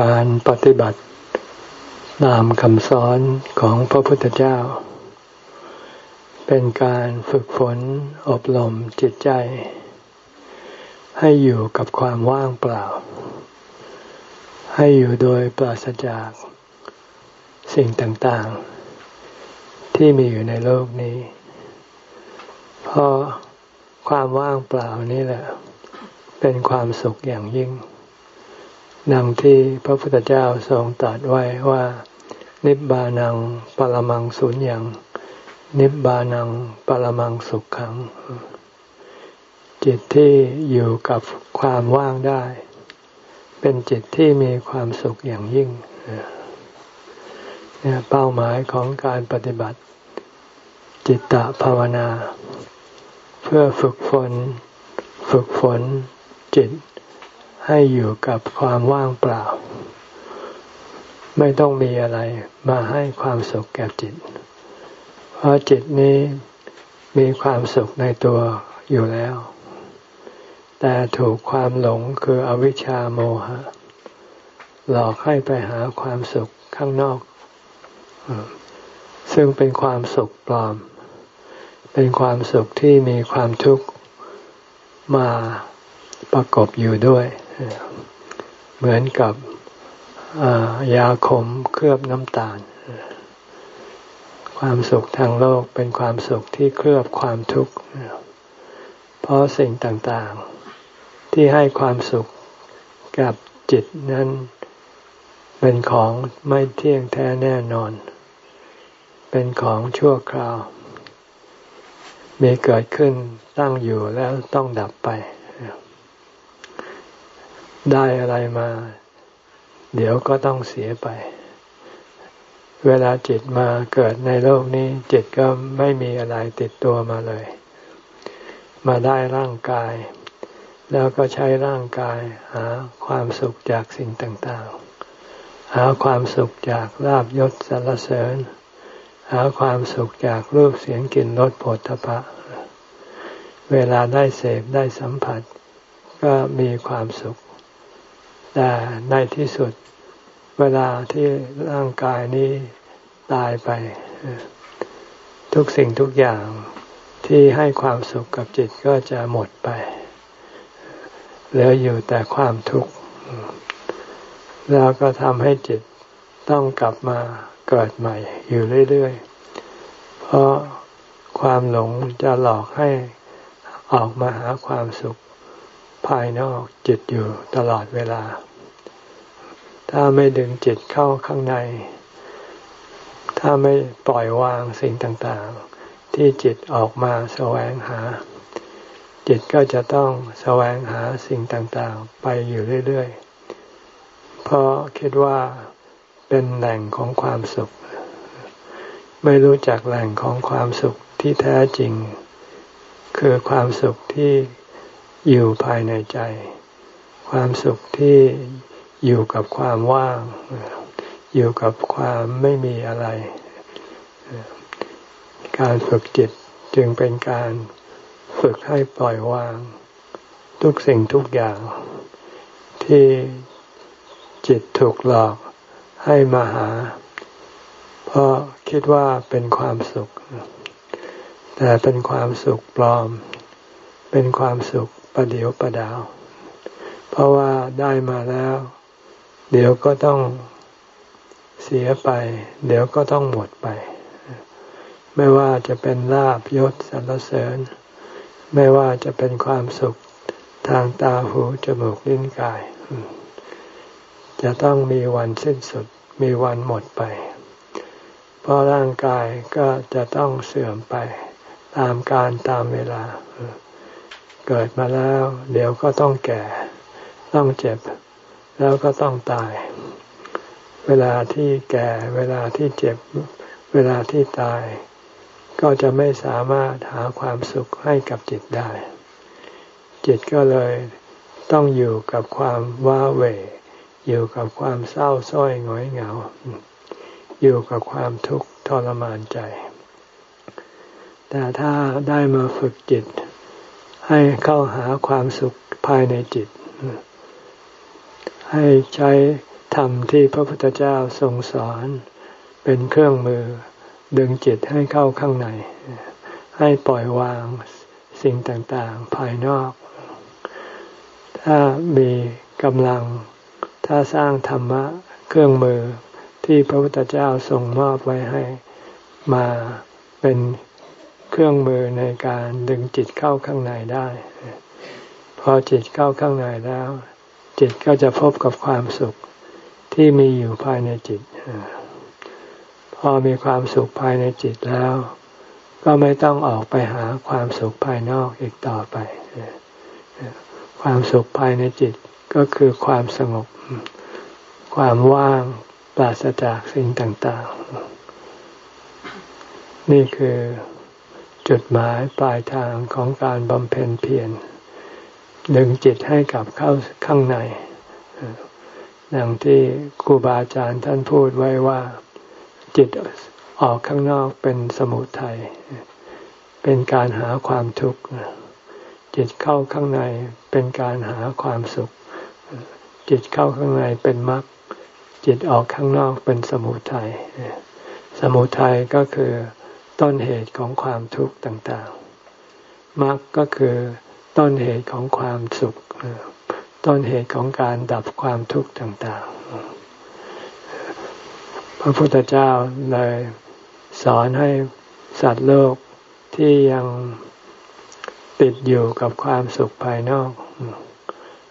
การปฏิบัติตามคำสอนของพระพุทธเจ้า เป็นการฝึกฝนอบรมจิตใจ ให้อยู่กับความว่างเปล่า ให้อยู่โดยปราศจากสิ่งต่างๆ ที่มีอยู่ในโลกนี้ เพราะความว่างเปล่านี่แหละ เป็นความสุขอย่างยิ่ง ดังที่พระพุทธเจ้าทรงตรัสไว้ว่า นิบานังปรมังสุญญ์นิบานังปรมังสุขขัง จิตที่อยู่กับความว่างได้ เป็นจิตที่มีความสุขอย่างยิ่งเนี่ยเป้าหมายของการปฏิบัติ จิตตภาวนา เพื่อฝึกฝน ฝึกฝนจิต ให้อยู่กับความว่างเปล่า ไม่ต้องมีอะไรมาให้ความสุขแก่จิต เพราะจิตนี้มีความสุขในตัวอยู่แล้ว แต่ถูกความหลงคืออวิชชาโมหะ หลอกให้ไปหาความสุขข้างนอก ซึ่งเป็นความสุขปลอม เป็นความสุขที่มีความทุกข์มาประกบอยู่ด้วย เหมือนกับยาขมเคลือบน้ำตาล ความสุขทางโลกเป็นความสุขที่เคลือบความทุกข์ เพราะสิ่งต่างๆ ที่ให้ความสุขกับจิตนั้นเป็นของไม่เที่ยงแท้แน่นอน เป็นของชั่วคราว มีเกิดขึ้นตั้งอยู่แล้วต้องดับไป ได้อะไรมา เดี๋ยวก็ต้องเสียไป เวลาจิตมาเกิดในโลกนี้ จิตก็ไม่มีอะไรติดตัวมาเลย มาได้ร่างกาย แล้วก็ใช้ร่างกายหาความสุขจากสิ่งต่างๆ หาความสุขจากลาบยศสรรเสริญ หาความสุขจากรูปเสียงกลิ่นรสผลทพะเวลาได้เสพได้สัมผัส ก็มีความสุข แต่ในที่สุดเวลาที่ร่างกายนี้ตายไป ทุกสิ่งทุกอย่างที่ให้ความสุขกับจิตก็จะหมดไป เหลืออยู่แต่ความทุกข์ แล้วก็ทำให้จิตต้องกลับมาเกิดใหม่อยู่เรื่อยๆ เพราะความหลงจะหลอกให้ออกมาหาความสุข ภายนอกจิตอยู่ตลอดเวลา ถ้าไม่ดึงจิตเข้าข้างใน ถ้าไม่ปล่อยวางสิ่งต่างๆ ที่จิตออกมาแสวงหา จิตก็จะต้องแสวงหาสิ่งต่างๆ ไปอยู่เรื่อยๆ เพราะคิดว่าเป็นแหล่งของความสุข ไม่รู้จักแหล่งของความสุขที่แท้จริง คือความสุขที่ อยู่ภายในใจ ความสุขที่อยู่กับความว่าง อยู่กับความไม่มีอะไร การฝึกจิตจึงเป็นการฝึกให้ปล่อยวาง ทุกสิ่งทุกอย่าง ที่จิตถูกหลอกให้มาหา เพราะคิดว่าเป็นความสุข แต่เป็นความสุขปลอม เป็นความสุข ประเดียวประดาว เพราะว่าได้มาแล้ว เดี๋ยวก็ต้องเสียไป เดี๋ยวก็ต้องหมดไป ไม่ว่าจะเป็นลาบยศสรรเสริญ ไม่ว่าจะเป็นความสุขทางตาหูจมูกลิ้นกาย จะต้องมีวันสิ้นสุด มีวันหมดไป เพราะร่างกายก็จะต้องเสื่อมไป ตามการตามเวลา เกิดมาแล้ว เดี๋ยวก็ต้องแก่ ต้องเจ็บ แล้วก็ต้องตาย เวลาที่แก่ เวลาที่เจ็บ เวลาที่ตาย ก็จะไม่สามารถหาความสุขให้กับจิตได้ จิตก็เลยต้องอยู่กับความว้าเหวอยู่กับความเศร้าส้อยหงอยเหงา อยู่กับความทุกข์ทรมานใจ แต่ถ้าได้มาฝึกจิต ให้เข้าหาความสุขภายในจิต ให้ใช้ธรรมที่พระพุทธเจ้าทรงสอน เป็นเครื่องมือดึงจิตให้เข้าข้างใน ให้ปล่อยวางสิ่งต่างๆภายนอก ถ้ามีกำลัง ถ้าสร้างธรรมะเครื่องมือที่พระพุทธเจ้าทรงมอบไว้ให้มาเป็น เครื่องมือในการดึงจิตเข้าข้างในได้ พอจิตเข้าข้างในแล้ว จิตก็จะพบกับความสุขที่มีอยู่ภายในจิต พอมีความสุขภายในจิตแล้ว ก็ไม่ต้องออกไปหาความสุขภายนอกอีกต่อไป ความสุขภายในจิตก็คือความสงบ ความว่างปราศจากสิ่งต่าง ๆ นี่คือ จุดหมายปลายทางของการบำเพ็ญเพียรดึงจิตให้กลับเข้าข้างในอย่างที่ครูบาอาจารย์ท่านพูดไว้ว่า จิตออกข้างนอกเป็นสมุทยัยเป็นการหาความทุกข์จิตเข้าข้างในเป็นการหาความสุข จิตเข้าข้างในเป็นมรรคจิตออกข้างนอกเป็นสมุทยัยสมุทัยก็คือ ต้นเหตุของความทุกข์ต่างๆมรรคก็คือต้นเหตุของความสุข ต้นเหตุของการดับความทุกข์ต่างๆ พระพุทธเจ้าเลยสอนให้สัตว์โลกที่ยังติดอยู่กับความสุขภายนอก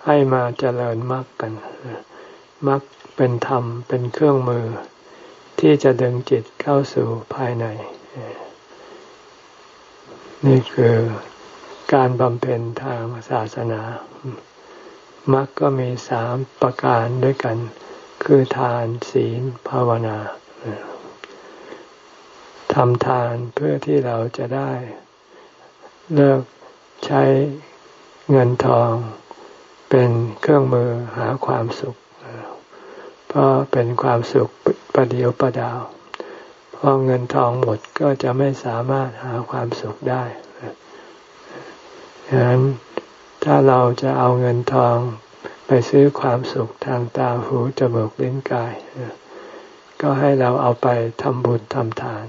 ให้มาเจริญมรรคกันมรรคเป็นธรรมเป็นเครื่องมือ ที่จะดึงจิตเข้าสู่ภายใน นี่คือการบำเพ็ญทางศาสนามรรคก็มีสามประการด้วยกัน คือทานศีลภาวนาทำทานเพื่อที่เราจะได้ เลิกใช้เงินทองเป็นเครื่องมือหาความสุข เพราะเป็นความสุขประเดียวประดาว อเงินทองหมดก็จะไม่สามารถหาความสุขได้ฉะนั้นถ้าเราจะเอาเงินทองไปซื้อความสุขทางตาหูจมูกลิ้นกาย ก็ให้เราเอาไปทำบุญทำทาน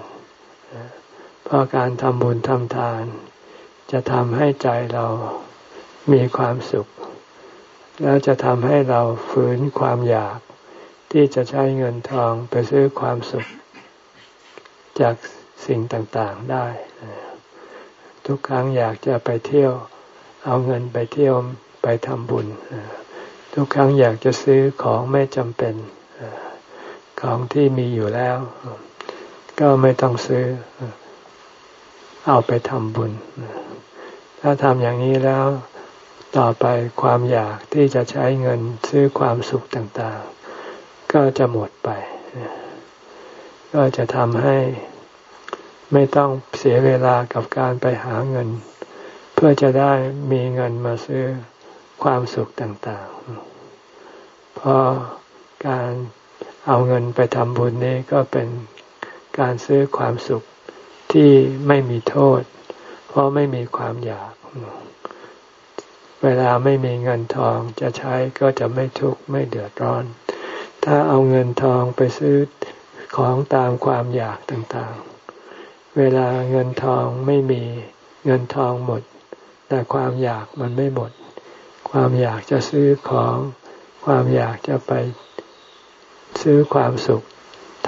เพราะการทำบุญทำทาน จะทำให้ใจเรามีความสุข แล้วจะทำให้เราฝืนความอยากที่จะใช้เงินทองไปซื้อความสุข จากสิ่งต่างๆได้ ทุกครั้งอยากจะไปเที่ยว เอาเงินไปเที่ยวไปทำบุญ ทุกครั้งอยากจะซื้อของไม่จำเป็น ของที่มีอยู่แล้ว ก็ไม่ต้องซื้อ เอาไปทำบุญ ถ้าทำอย่างนี้แล้วต่อไปความอยากที่จะใช้เงินซื้อความสุขต่างๆ ก็จะหมดไป ก็จะทำให้ไม่ต้องเสียเวลากับการไปหาเงิน เพื่อจะได้มีเงินมาซื้อความสุขต่างๆ เพราะการเอาเงินไปทำบุญนี้ก็เป็นการซื้อความสุขที่ไม่มีโทษ เพราะไม่มีความอยาก เวลาไม่มีเงินทองจะใช้ก็จะไม่ทุกข์ไม่เดือดร้อน ถ้าเอาเงินทองไปซื้อ ของตามความอยากต่างๆ เวลาเงินทองไม่มีเงินทองหมด แต่ความอยากมันไม่หมด ความอยากจะซื้อของ ความอยากจะไปซื้อความสุข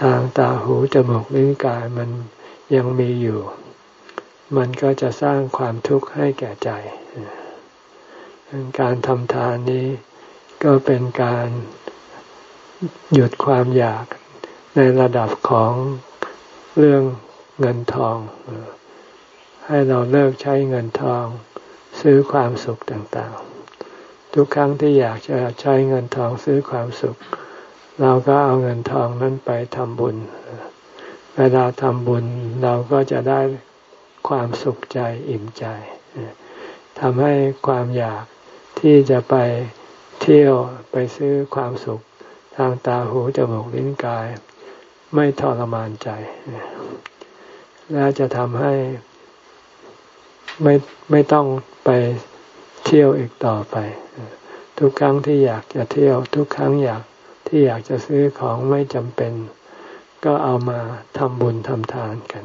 ทางตาหูจมูกลิ้นกายมันยังมีอยู่ มันก็จะสร้างความทุกข์ให้แก่ใจ การทำทานนี้ก็เป็นการหยุดความอยาก ในระดับของเรื่องเงินทอง ให้เราเลิกใช้เงินทอง ซื้อความสุขต่างๆ ทุกครั้งที่อยากจะใช้เงินทองซื้อความสุข เราก็เอาเงินทองนั้นไปทำบุญ เวลาทำบุญเราก็จะได้ความสุขใจอิ่มใจทำให้ความอยากที่จะไปเที่ยวไปซื้อความสุขทางตาหูจมูกลิ้นกาย ไม่ทรมานใจ และจะทำให้ไม่ไม่ต้องไปเที่ยวอีกต่อไป ทุกครั้งที่อยากจะเที่ยว ทุกครั้งอยากที่อยากจะซื้อของไม่จำเป็น ก็เอามาทำบุญทำทานกัน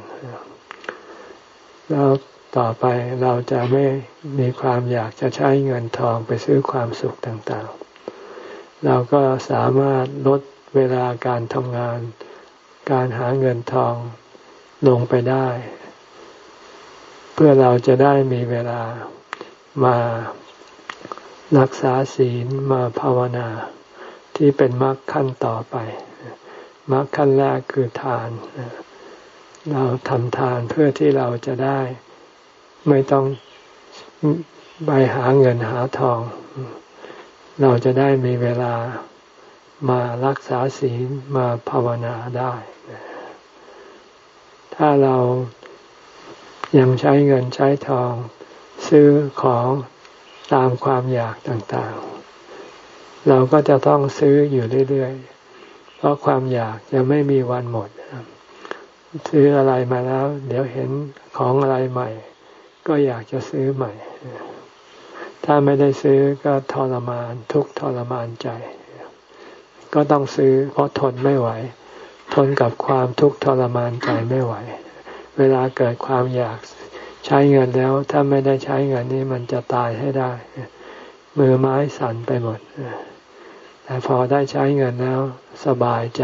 แล้วต่อไปเราจะไม่มีความอยากจะใช้เงินทองไปซื้อความสุขต่างๆ เราก็สามารถลดเวลาการทำงาน การหาเงินทองลงไปได้ เพื่อเราจะได้มีเวลามารักษาศีลมาภาวนา ที่เป็นมรรคขั้นต่อไปมรรคขั้นแรกคือทาน เราทำทานเพื่อที่เราจะได้ ไม่ต้องไปหาเงินหาทอง เราจะได้มีเวลา มารักษาศีลมาภาวนาได้ ถ้าเรายังใช้เงินใช้ทอง ซื้อของตามความอยากต่างๆ เราก็จะต้องซื้ออยู่เรื่อยๆ เพราะความอยากจะไม่มีวันหมด ซื้ออะไรมาแล้ว เดี๋ยวเห็นของอะไรใหม่ ก็อยากจะซื้อใหม่ ถ้าไม่ได้ซื้อก็ทรมานทุกทรมานใจ ก็ต้องซื้อ เพราะทนไม่ไหว ทนกับความทุกข์ทรมานใจไม่ไหว เวลาเกิดความอยากใช้เงินแล้ว ถ้าไม่ได้ใช้เงินนี้มันจะตายให้ได้ มือไม้สั่นไปหมดแต่พอได้ใช้เงินแล้ว สบายใจ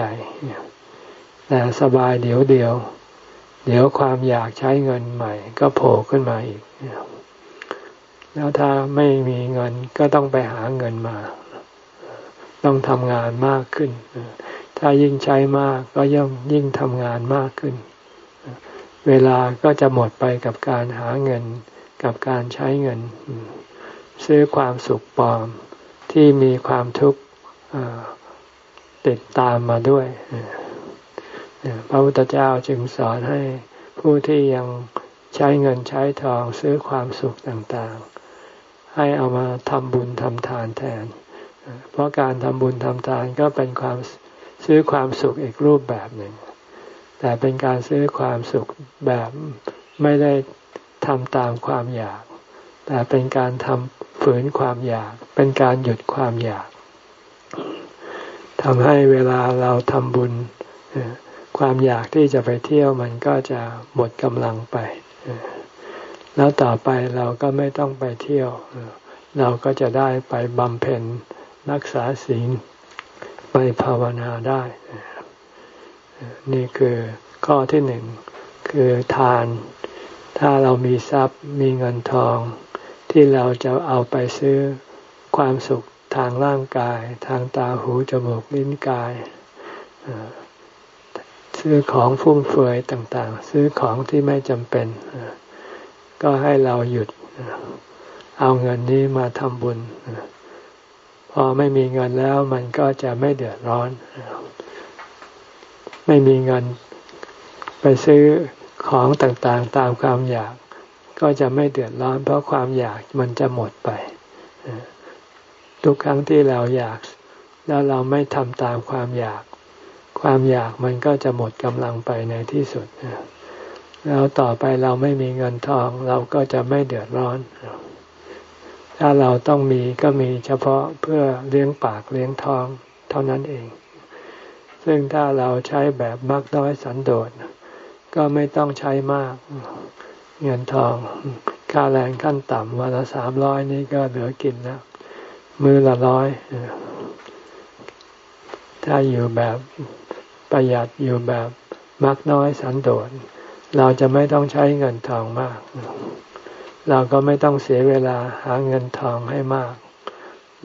แต่สบายเดี๋ยวเดียว เดี๋ยวความอยากใช้เงินใหม่ ก็โผล่ขึ้นมาอีกแล้วถ้าไม่มีเงินก็ต้องไปหาเงินมา ต้องทำงานมากขึ้น ถ้ายิ่งใช้มากก็ย่อมยิ่งทำงานมากขึ้น เวลาก็จะหมดไปกับการหาเงิน กับการใช้เงิน ซื้อความสุขปลอมที่มีความทุกข์ติดตามมาด้วย พระพุทธเจ้าจึงสอนให้ผู้ที่ยังใช้เงินใช้ทองซื้อความสุขต่างๆ ให้เอามาทำบุญทำทานแทน เพราะการทำบุญทำทานก็เป็นความซื้อความสุขอีกรูปแบบหนึ่ง แต่เป็นการซื้อความสุขแบบไม่ได้ทำตามความอยาก แต่เป็นการทำฝืนความอยาก เป็นการหยุดความอยากทำให้เวลาเราทำบุญ ความอยากที่จะไปเที่ยวมันก็จะหมดกำลังไป แล้วต่อไปเราก็ไม่ต้องไปเที่ยว เราก็จะได้ไปบำเพ็ญ รักษาศีลไปภาวนาได้ นี่คือข้อที่หนึ่งคือทาน ถ้าเรามีทรัพย์มีเงินทอง ที่เราจะเอาไปซื้อความสุขทางร่างกาย ทางตาหูจมูกลิ้นกาย ซื้อของฟุ่มเฟือยต่างๆ ซื้อของที่ไม่จำเป็น ก็ให้เราหยุดเอาเงินนี้มาทำบุญ พอไม่มีเงินแล้วมันก็จะไม่เดือดร้อน ไม่มีเงินไปซื้อของต่างๆ ตามความอยาก ก็จะไม่เดือดร้อน เพราะความอยากมันจะหมดไป ทุกครั้งที่เราอยาก แล้วเราไม่ทำตามความอยาก ความอยากมันก็จะหมดกำลังไปในที่สุดแล้วต่อไปเราไม่มีเงินทอง เราก็จะไม่เดือดร้อน ถ้าเราต้องมีก็มีเฉพาะเพื่อเลี้ยงปากเลี้ยงท้องเท่านั้นเอง ซึ่งถ้าเราใช้แบบมักน้อยสันโดษก็ไม่ต้องใช้มาก เงินทองค่าแรงขั้นต่ำวันละสามร้อยนี่ก็เหลือกินแล้วมือละร้อยถ้าอยู่แบบประหยัดอยู่แบบมักน้อยสันโดษเราจะไม่ต้องใช้เงินทองมาก เราก็ไม่ต้องเสียเวลาหาเงินทองให้มาก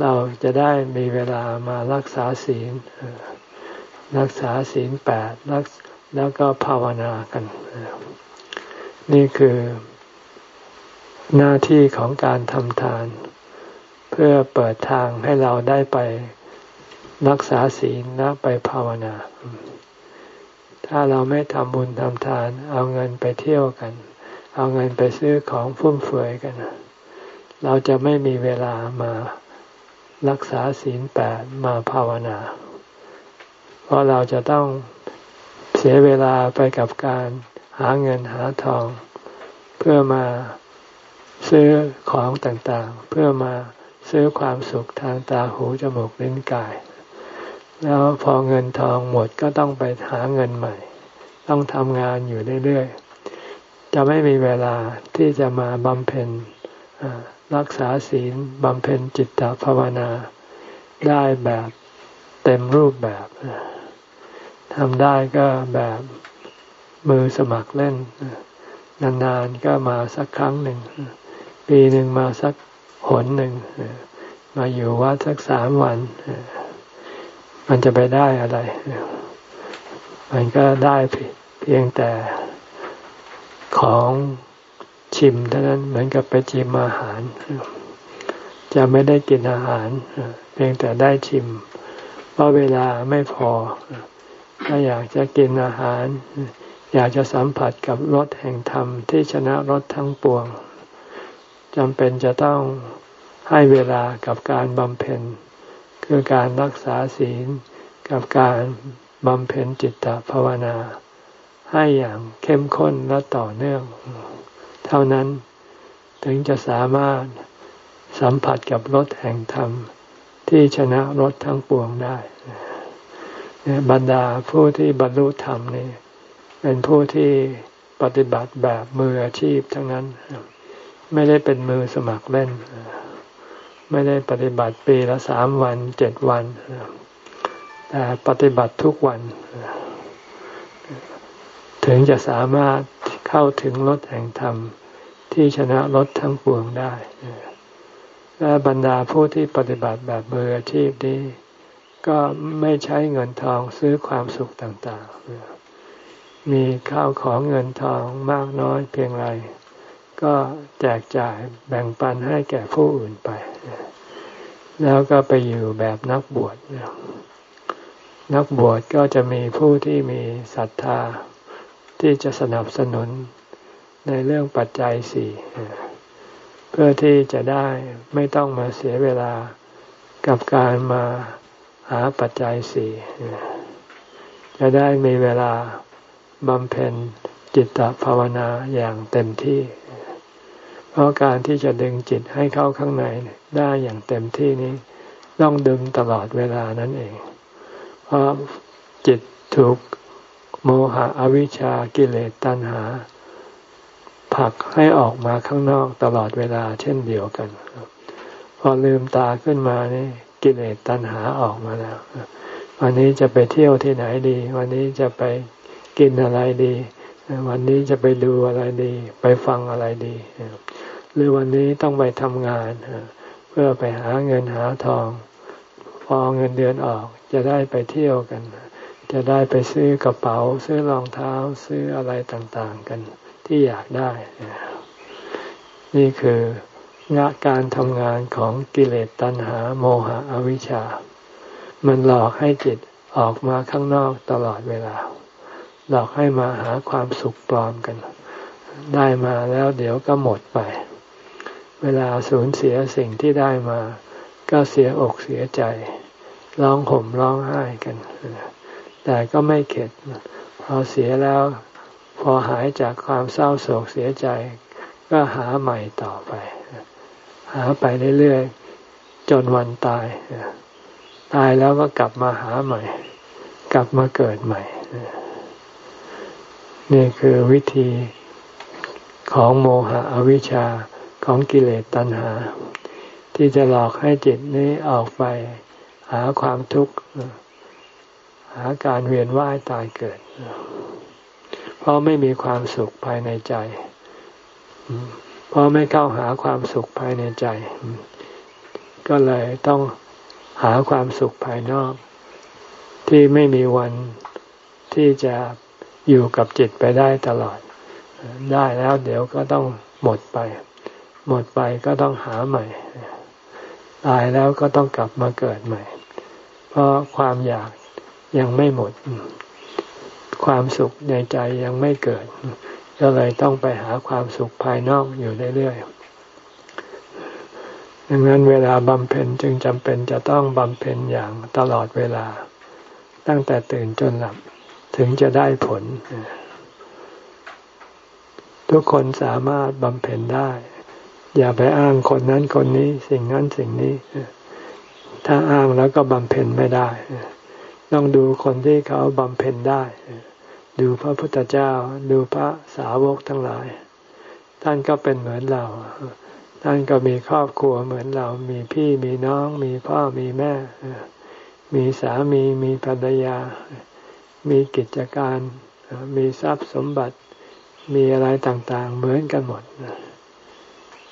เราจะได้มีเวลามารักษาศีล รักษาศีลแปดแล้วก็ภาวนากัน นี่คือหน้าที่ของการทำทาน เพื่อเปิดทางให้เราได้ไปรักษาศีลและไปภาวนา ถ้าเราไม่ทำบุญทำทาน เอาเงินไปเที่ยวกัน เอาเงินไปซื้อของฟุ่มเฟือยกัน เราจะไม่มีเวลามารักษาศีลแปดมาภาวนา เพราะเราจะต้องเสียเวลาไปกับการหาเงินหาทอง เพื่อมาซื้อของต่างๆ เพื่อมาซื้อความสุขทางตาหูจมูกลิ้นกาย แล้วพอเงินทองหมดก็ต้องไปหาเงินใหม่ ต้องทำงานอยู่เรื่อยๆ จะไม่มีเวลาที่จะมาบำเพ็ญรักษาศีลบำเพ็ญจิตตภาวนา ได้แบบเต็มรูปแบบทำได้ก็แบบมือสมัครเล่น นานๆก็มาสักครั้งหนึ่ง ปีหนึ่งมาสักหนหนึ่ง มาอยู่วัดสักสามวัน มันจะไปได้อะไร มันก็ได้เพียงแต่ ของชิมเท่านั้นเหมือนกับไปชิมอาหาร จะไม่ได้กินอาหาร เพียงแต่ได้ชิม เพราะเวลาไม่พอ ถ้าอยากจะกินอาหาร อยากจะสัมผัสกับรสแห่งธรรมที่ชนะรสทั้งปวงจำเป็นจะต้องให้เวลากับการบำเพ็ญ คือการรักษาศีลกับการบำเพ็ญจิตตภาวนา ให้อย่างเข้มข้นและต่อเนื่อง เท่านั้นถึงจะสามารถสัมผัสกับรสแห่งธรรม ที่ชนะรสทั้งปวงได้บรรดาผู้ที่บรรลุธรรมนี่เป็นผู้ที่ปฏิบัติแบบมืออาชีพทั้งนั้น ไม่ได้เป็นมือสมัครเล่น ไม่ได้ปฏิบัติปีละสามวันเจ็ดวันแต่ปฏิบัติทุกวัน ถึงจะสามารถเข้าถึงรถแห่งธรรมที่ชนะรถทั้งปวงได้และบรรดาผู้ที่ปฏิบัติแบบมืออาชีพนี้ ก็ไม่ใช้เงินทองซื้อความสุขต่างๆ มีข้าวของเงินทองมากน้อยเพียงไร ก็แจกจ่ายแบ่งปันให้แก่ผู้อื่นไป แล้วก็ไปอยู่แบบนักบวชนักบวชก็จะมีผู้ที่มีศรัทธา ที่จะสนับสนุนในเรื่องปัจจัยสี่เพื่อที่จะได้ไม่ต้องมาเสียเวลากับการมาหาปัจจัยสี่จะได้มีเวลาบำเพ็ญจิตตภาวนาอย่างเต็มที่ เพราะการที่จะดึงจิตให้เข้าข้างในได้อย่างเต็มที่นี้ ต้องดึงตลอดเวลานั่นเอง เพราะจิตถูก โมหะอวิชชากิเลสตัณหาผลักให้ออกมาข้างนอกตลอดเวลาเช่นเดียวกัน พอลืมตาขึ้นมานี่กิเลสตัณหาออกมาแล้ววันนี้จะไปเที่ยวที่ไหนดี วันนี้จะไปกินอะไรดี วันนี้จะไปดูอะไรดี ไปฟังอะไรดี หรือวันนี้ต้องไปทำงานเพื่อไปหาเงินหาทอง พอเงินเดือนออกจะได้ไปเที่ยวกัน จะได้ไปซื้อกระเป๋า ซื้อรองเท้าซื้ออะไรต่างๆกันที่อยากได้ นี่คืองาการทำงานของกิเลสตัณหาโมหะอวิชชา มันหลอกให้จิตออกมาข้างนอกตลอดเวลา หลอกให้มาหาความสุขปลอมกัน ได้มาแล้วเดี๋ยวก็หมดไป เวลาสูญเสียสิ่งที่ได้มา ก็เสียอกเสียใจ ร้องห่มร้องไห้กัน แต่ก็ไม่เข็ด พอเสียแล้ว พอหายจากความเศร้าโศกเสียใจ ก็หาใหม่ต่อไป หาไปเรื่อยๆ จนวันตาย ตายแล้วก็กลับมาหาใหม่ กลับมาเกิดใหม่ นี่คือวิธีของโมหะอวิชชาของกิเลสตัณหา ที่จะหลอกให้จิตนี้ออกไป หาความทุกข์ หาการเวียนว่ายตายเกิด เพราะไม่มีความสุขภายในใจ เพราะไม่เข้าหาความสุขภายในใจ ก็เลยต้องหาความสุขภายนอก ที่ไม่มีวันที่จะอยู่กับจิตไปได้ตลอด ได้แล้วเดี๋ยวก็ต้องหมดไป หมดไปก็ต้องหาใหม่ ตายแล้วก็ต้องกลับมาเกิดใหม่ เพราะความอยาก ยังไม่หมด ความสุขในใจยังไม่เกิด ก็เลยต้องไปหาความสุขภายนอกอยู่เรื่อยๆดังนั้นเวลาบำเพ็ญจึงจำเป็นจะต้องบำเพ็ญอย่างตลอดเวลา ตั้งแต่ตื่นจนหลับถึงจะได้ผล ทุกคนสามารถบำเพ็ญได้ อย่าไปอ้างคนนั้นคนนี้ สิ่งนั้นสิ่งนี้ ถ้าอ้างแล้วก็บำเพ็ญไม่ได้ ต้องดูคนที่เขาบำเพ็ญได้ ดูพระพุทธเจ้า ดูพระสาวกทั้งหลาย ท่านก็เป็นเหมือนเรา ท่านก็มีครอบครัวเหมือนเรา มีพี่มีน้อง มีพ่อมีแม่ มีสามีมีภรรยา มีกิจการ มีทรัพย์สมบัติ มีอะไรต่างๆ เหมือนกันหมด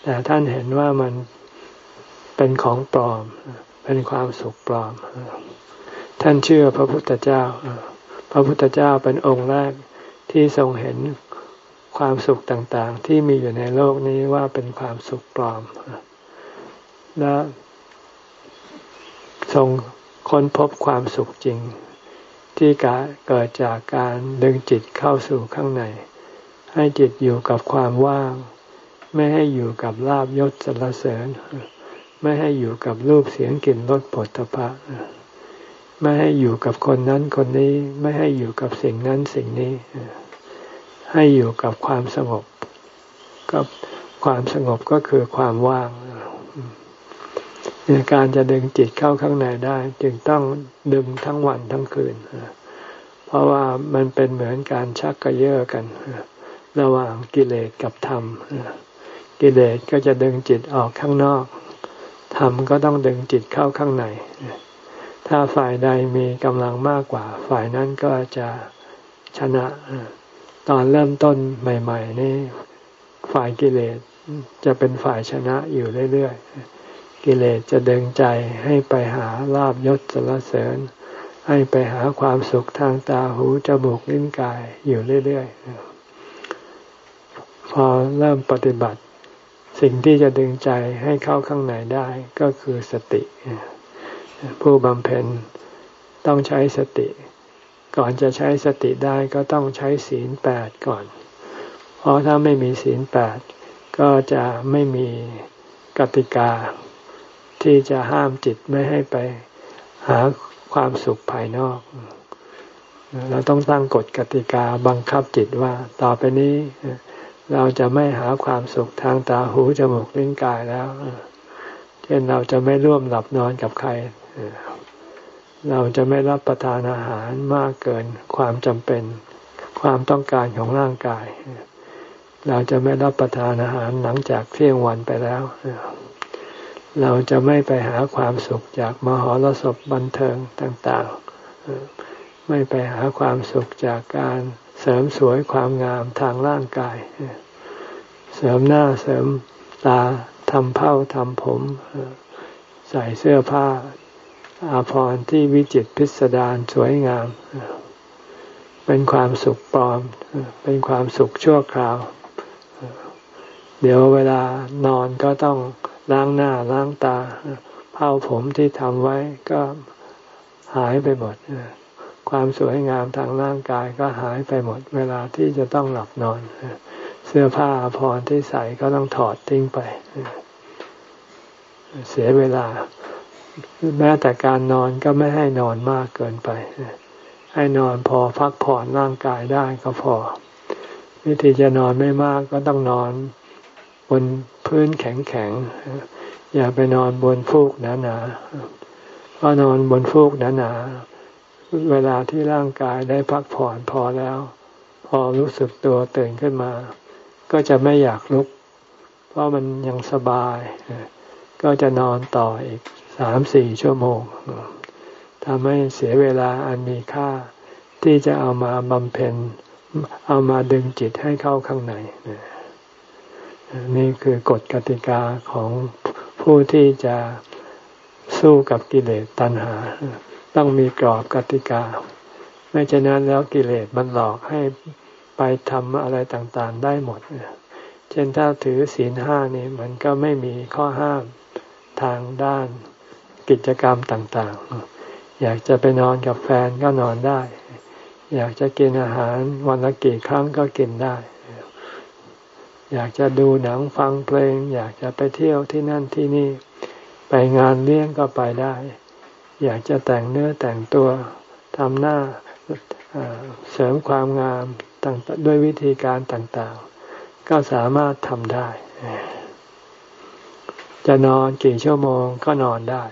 แต่ท่านเห็นว่ามันเป็นของปลอม เป็นความสุขปลอม ท่านเชื่อพระพุทธเจ้า พระพุทธเจ้าเป็นองค์แรกที่ทรงเห็นความสุขต่างๆ ที่มีอยู่ในโลกนี้ว่าเป็นความสุขปลอม และทรงค้นพบความสุขจริง ที่เกิดจากการดึงจิตเข้าสู่ข้างใน ให้จิตอยู่กับความว่าง ไม่ให้อยู่กับลาบยศสรรเสริญ ไม่ให้อยู่กับรูปเสียงกลิ่นรสผลตภะ ไม่ให้อยู่กับคนนั้นคนนี้ไม่ให้อยู่กับสิ่งนั้นสิ่งนี้ ให้อยู่กับความสงบกับความสงบก็คือความว่างการจะดึงจิตเข้าข้างในได้ จึงต้องดึงทั้งวันทั้งคืน เพราะว่ามันเป็นเหมือนการชักกระเยาะกัน ระหว่างกิเลสกับธรรม กิเลสก็จะดึงจิตออกข้างนอก ธรรมก็ต้องดึงจิตเข้าข้างใน ถ้าฝ่ายใดมีกำลังมากกว่า ฝ่ายนั้นก็จะชนะตอนเริ่มต้นใหม่ ๆ นี่ฝ่ายกิเลสจะเป็นฝ่ายชนะอยู่เรื่อยๆ กิเลสจะดึงใจให้ไปหาลาบยศสรรเสริญ ให้ไปหาความสุขทางตาหูจมูกลิ้นกายอยู่เรื่อยๆ พอเริ่มปฏิบัติ สิ่งที่จะดึงใจให้เข้าข้างในได้ก็คือสติ ผู้บำเพ็ญต้องใช้สติ ก่อนจะใช้สติได้ก็ต้องใช้ศีลแปดก่อน เพราะถ้าไม่มีศีลแปดก็จะไม่มีกติกา ที่จะห้ามจิตไม่ให้ไปหาความสุขภายนอก เราต้องตั้งกฎกติกาบังคับจิตว่า ต่อไปนี้เราจะไม่หาความสุขทางตาหูจมูกลิ้นกายแล้ว เช่นเราจะไม่ร่วมหลับนอนกับใคร เราจะไม่รับประทานอาหารมากเกินความจำเป็น ความต้องการของร่างกาย เราจะไม่รับประทานอาหารหลังจากเที่ยงวันไปแล้ว เราจะไม่ไปหาความสุขจากมหรสพบันเทิงต่างๆ ไม่ไปหาความสุขจากการเสริมสวยความงามทางร่างกาย เสริมหน้าเสริมตาทำเผ้าทำผม ใส่เสื้อผ้า อาภรณ์ที่วิจิตพิสดารสวยงาม เป็นความสุขปลอม เป็นความสุขชั่วคราว เดี๋ยวเวลานอนก็ต้องล้างหน้าล้างตาเผ้าผมที่ทำไว้ก็หายไปหมด ความสวยงามทางร่างกายก็หายไปหมด เวลาที่จะต้องหลับนอน เสื้อผ้าอภรณ์ที่ใส่ก็ต้องถอดทิ้งไป เสียเวลา แม้แต่การนอนก็ไม่ให้นอนมากเกินไป ให้นอนพอพักผ่อนร่างกายได้ก็พอ วิธีจะนอนไม่มากก็ต้องนอนบนพื้นแข็งๆ อย่าไปนอนบนฟูกหนาๆเพราะนอนบนฟูกหนาๆ เวลาที่ร่างกายได้พักผ่อนพอแล้ว พอรู้สึกตัวตื่นขึ้นมา ก็จะไม่อยากลุก เพราะมันยังสบาย ก็จะนอนต่ออีก สามสี่ชั่วโมงทำให้เสียเวลาอันมีค่าที่จะเอามาบำเพ็ญ เอามาดึงจิตให้เข้าข้างในนี่คือกฎกติกาของผู้ที่จะสู้กับกิเลสตัณหา ต้องมีกรอบกติกา ไม่เช่นนั้นแล้วกิเลสมันหลอกให้ไปทำอะไรต่างๆได้หมด เช่นถ้าถือศีลห้านี่มันก็ไม่มีข้อห้ามทางด้าน กิจกรรมต่างๆ อยากจะไปนอนกับแฟนก็นอนได้ อยากจะกินอาหารวันละกี่ครั้งก็กินได้ อยากจะดูหนังฟังเพลง อยากจะไปเที่ยวที่นั่นที่นี่ ไปงานเลี้ยงก็ไปได้ อยากจะแต่งเนื้อแต่งตัวทำหน้าเสริมความงามต่างด้วยวิธีการต่างๆ ก็สามารถทำได้ จะนอนกี่ชั่วโมงก็นอนได้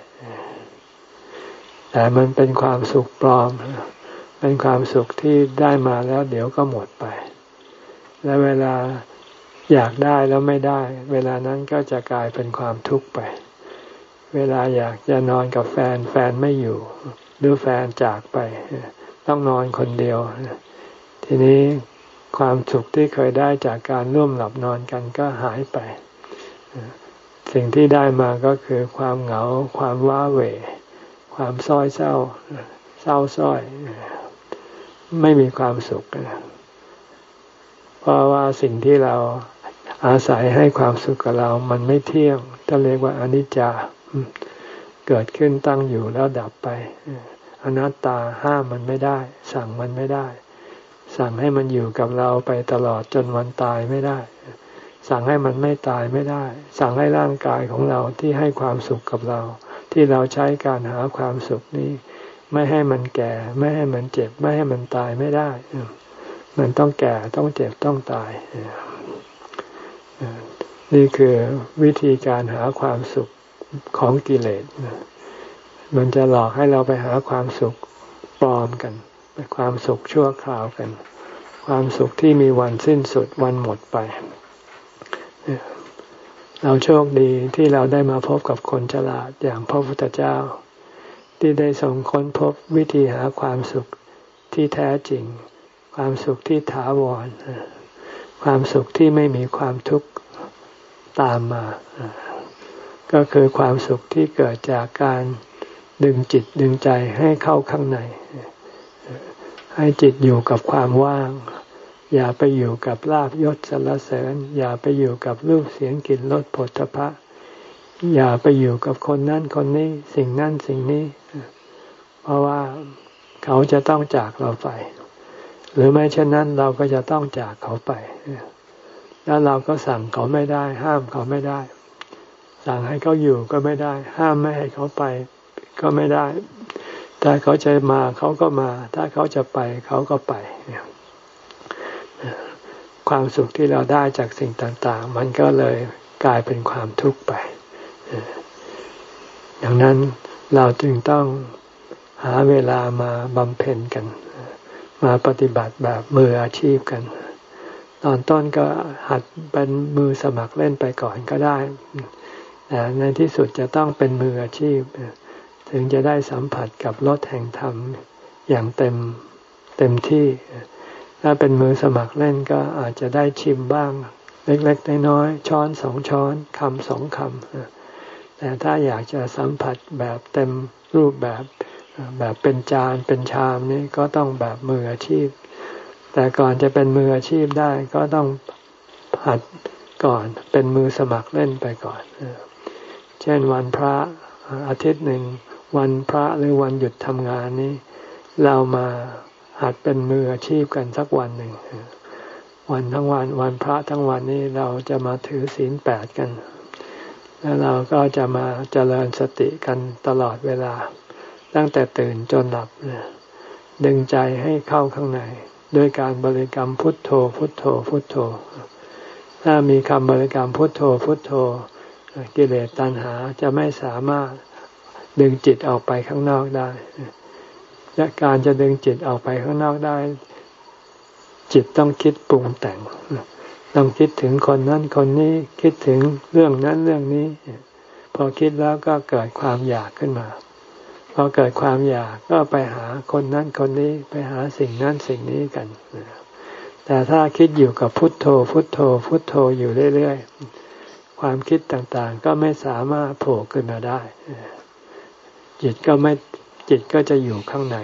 แต่มันเป็นความสุขปลอม เป็นความสุขที่ได้มาแล้วเดี๋ยวก็หมดไป และเวลาอยากได้แล้วไม่ได้ เวลานั้นก็จะกลายเป็นความทุกข์ไป เวลาอยากจะนอนกับแฟนแฟนไม่อยู่ หรือแฟนจากไป ต้องนอนคนเดียว ทีนี้ความสุขที่เคยได้จากการร่วมหลับนอนกันก็หายไป สิ่งที่ได้มาก็คือความเหงาความว้าเหว ความซ้อยเศร้า เศร้าส้อย ไม่มีความสุขเพราะว่าสิ่งที่เราอาศัยให้ความสุขกับเรา มันไม่เที่ยงถ้าเรียกว่าอนิจจา เกิดขึ้นตั้งอยู่แล้วดับไป อนัตตาห้ามมันไม่ได้ สั่งมันไม่ได้ สั่งให้มันอยู่กับเราไปตลอดจนวันตายไม่ได้ สั่งให้มันไม่ตายไม่ได้ สั่งให้ร่างกายของเราที่ให้ความสุขกับเรา ที่เราใช้การหาความสุขนี้ ไม่ให้มันแก่ ไม่ให้มันเจ็บ ไม่ให้มันตายไม่ได้ มันต้องแก่ต้องเจ็บต้องตายนี่คือวิธีการหาความสุขของกิเลสมันจะหลอกให้เราไปหาความสุขปลอมกันความสุขชั่วคราวกัน ความสุขที่มีวันสิ้นสุดวันหมดไป เราโชคดีที่เราได้มาพบกับคนฉลาดอย่างพระพุทธเจ้า ที่ได้ส่งค้นพบวิธีหาความสุขที่แท้จริง ความสุขที่ถาวร ความสุขที่ไม่มีความทุกข์ตามมา ก็คือความสุขที่เกิดจากการดึงจิตดึงใจให้เข้าข้างใน ให้จิตอยู่กับความว่าง อย่าไปอยู่กับลาบยศสรรเสริญ อย่าไปอยู่กับรูปเสียงกลิ่นรสผลพระอย่าไปอยู่กับคนนั้นคนนี้สิ่งนั้นสิ่งนี้ เพราะว่าเขาจะต้องจากเราไป หรือไม่เช่นนั้นเราก็จะต้องจากเขาไปแล้วเราก็สั่งเขาไม่ได้ ห้ามเขาไม่ได้ สั่งให้เขาอยู่ก็ไม่ได้ ห้ามไม่ให้เขาไป ก็ไม่ได้ถ้าเขาจะมาเขาก็มา ถ้าเขาจะไปเขาก็ไป ความสุขที่เราได้จากสิ่งต่างๆ มันก็เลยกลายเป็นความทุกข์ไป ดังนั้นเราจึงต้องหาเวลามาบำเพ็ญกัน มาปฏิบัติแบบมืออาชีพกัน ตอนต้นก็หัดเป็นมือสมัครเล่นไปก่อนก็ได้แต่ในที่สุดจะต้องเป็นมืออาชีพ ถึงจะได้สัมผัสกับรถแห่งธรรมอย่างเต็มเต็มที่ ถ้าเป็นมือสมัครเล่นก็อาจจะได้ชิมบ้าง เล็กๆน้อยๆช้อนสองช้อนคำสองคำแต่ถ้าอยากจะสัมผัสแบบเต็มรูปแบบแบบเป็นจานเป็นชามนี่ก็ต้องแบบมืออาชีพ แต่ก่อนจะเป็นมืออาชีพได้ก็ต้องหัดก่อนเป็นมือสมัครเล่นไปก่อนเช่นวันพระอาทิตย์หนึ่งวันพระหรือวันหยุดทำงานนี้ เรามา หัดเป็นมืออาชีพกันสักวันหนึ่งวันทั้งวันวันพระทั้งวันนี้เราจะมาถือศีลแปดกัน แล้วเราก็จะมาเจริญสติกันตลอดเวลา ตั้งแต่ตื่นจนหลับดึงใจให้เข้าข้างในด้วยการบริกรรมพุทโธ พุทโธ พุทโธ ถ้ามีคำบริกรรมพุทโธ พุทโธ กิเลสตัณหาจะไม่สามารถดึงจิตออกไปข้างนอกได้ และการจะดึงจิตออกไปข้างนอกได้ จิตต้องคิดปรุงแต่ง ต้องคิดถึงคนนั้นคนนี้คิดถึงเรื่องนั้นเรื่องนี้ พอคิดแล้วก็เกิดความอยากขึ้นมา พอเกิดความอยากก็ไปหาคนนั้นคนนี้ไปหาสิ่งนั้นสิ่งนี้กัน แต่ถ้าคิดอยู่กับพุทโธ พุทโธ พุทโธอยู่เรื่อยๆ ความคิดต่างๆ ก็ไม่สามารถโผล่ขึ้นมาได้จิตก็ไม่ จิตก็จะอยู่ข้างใน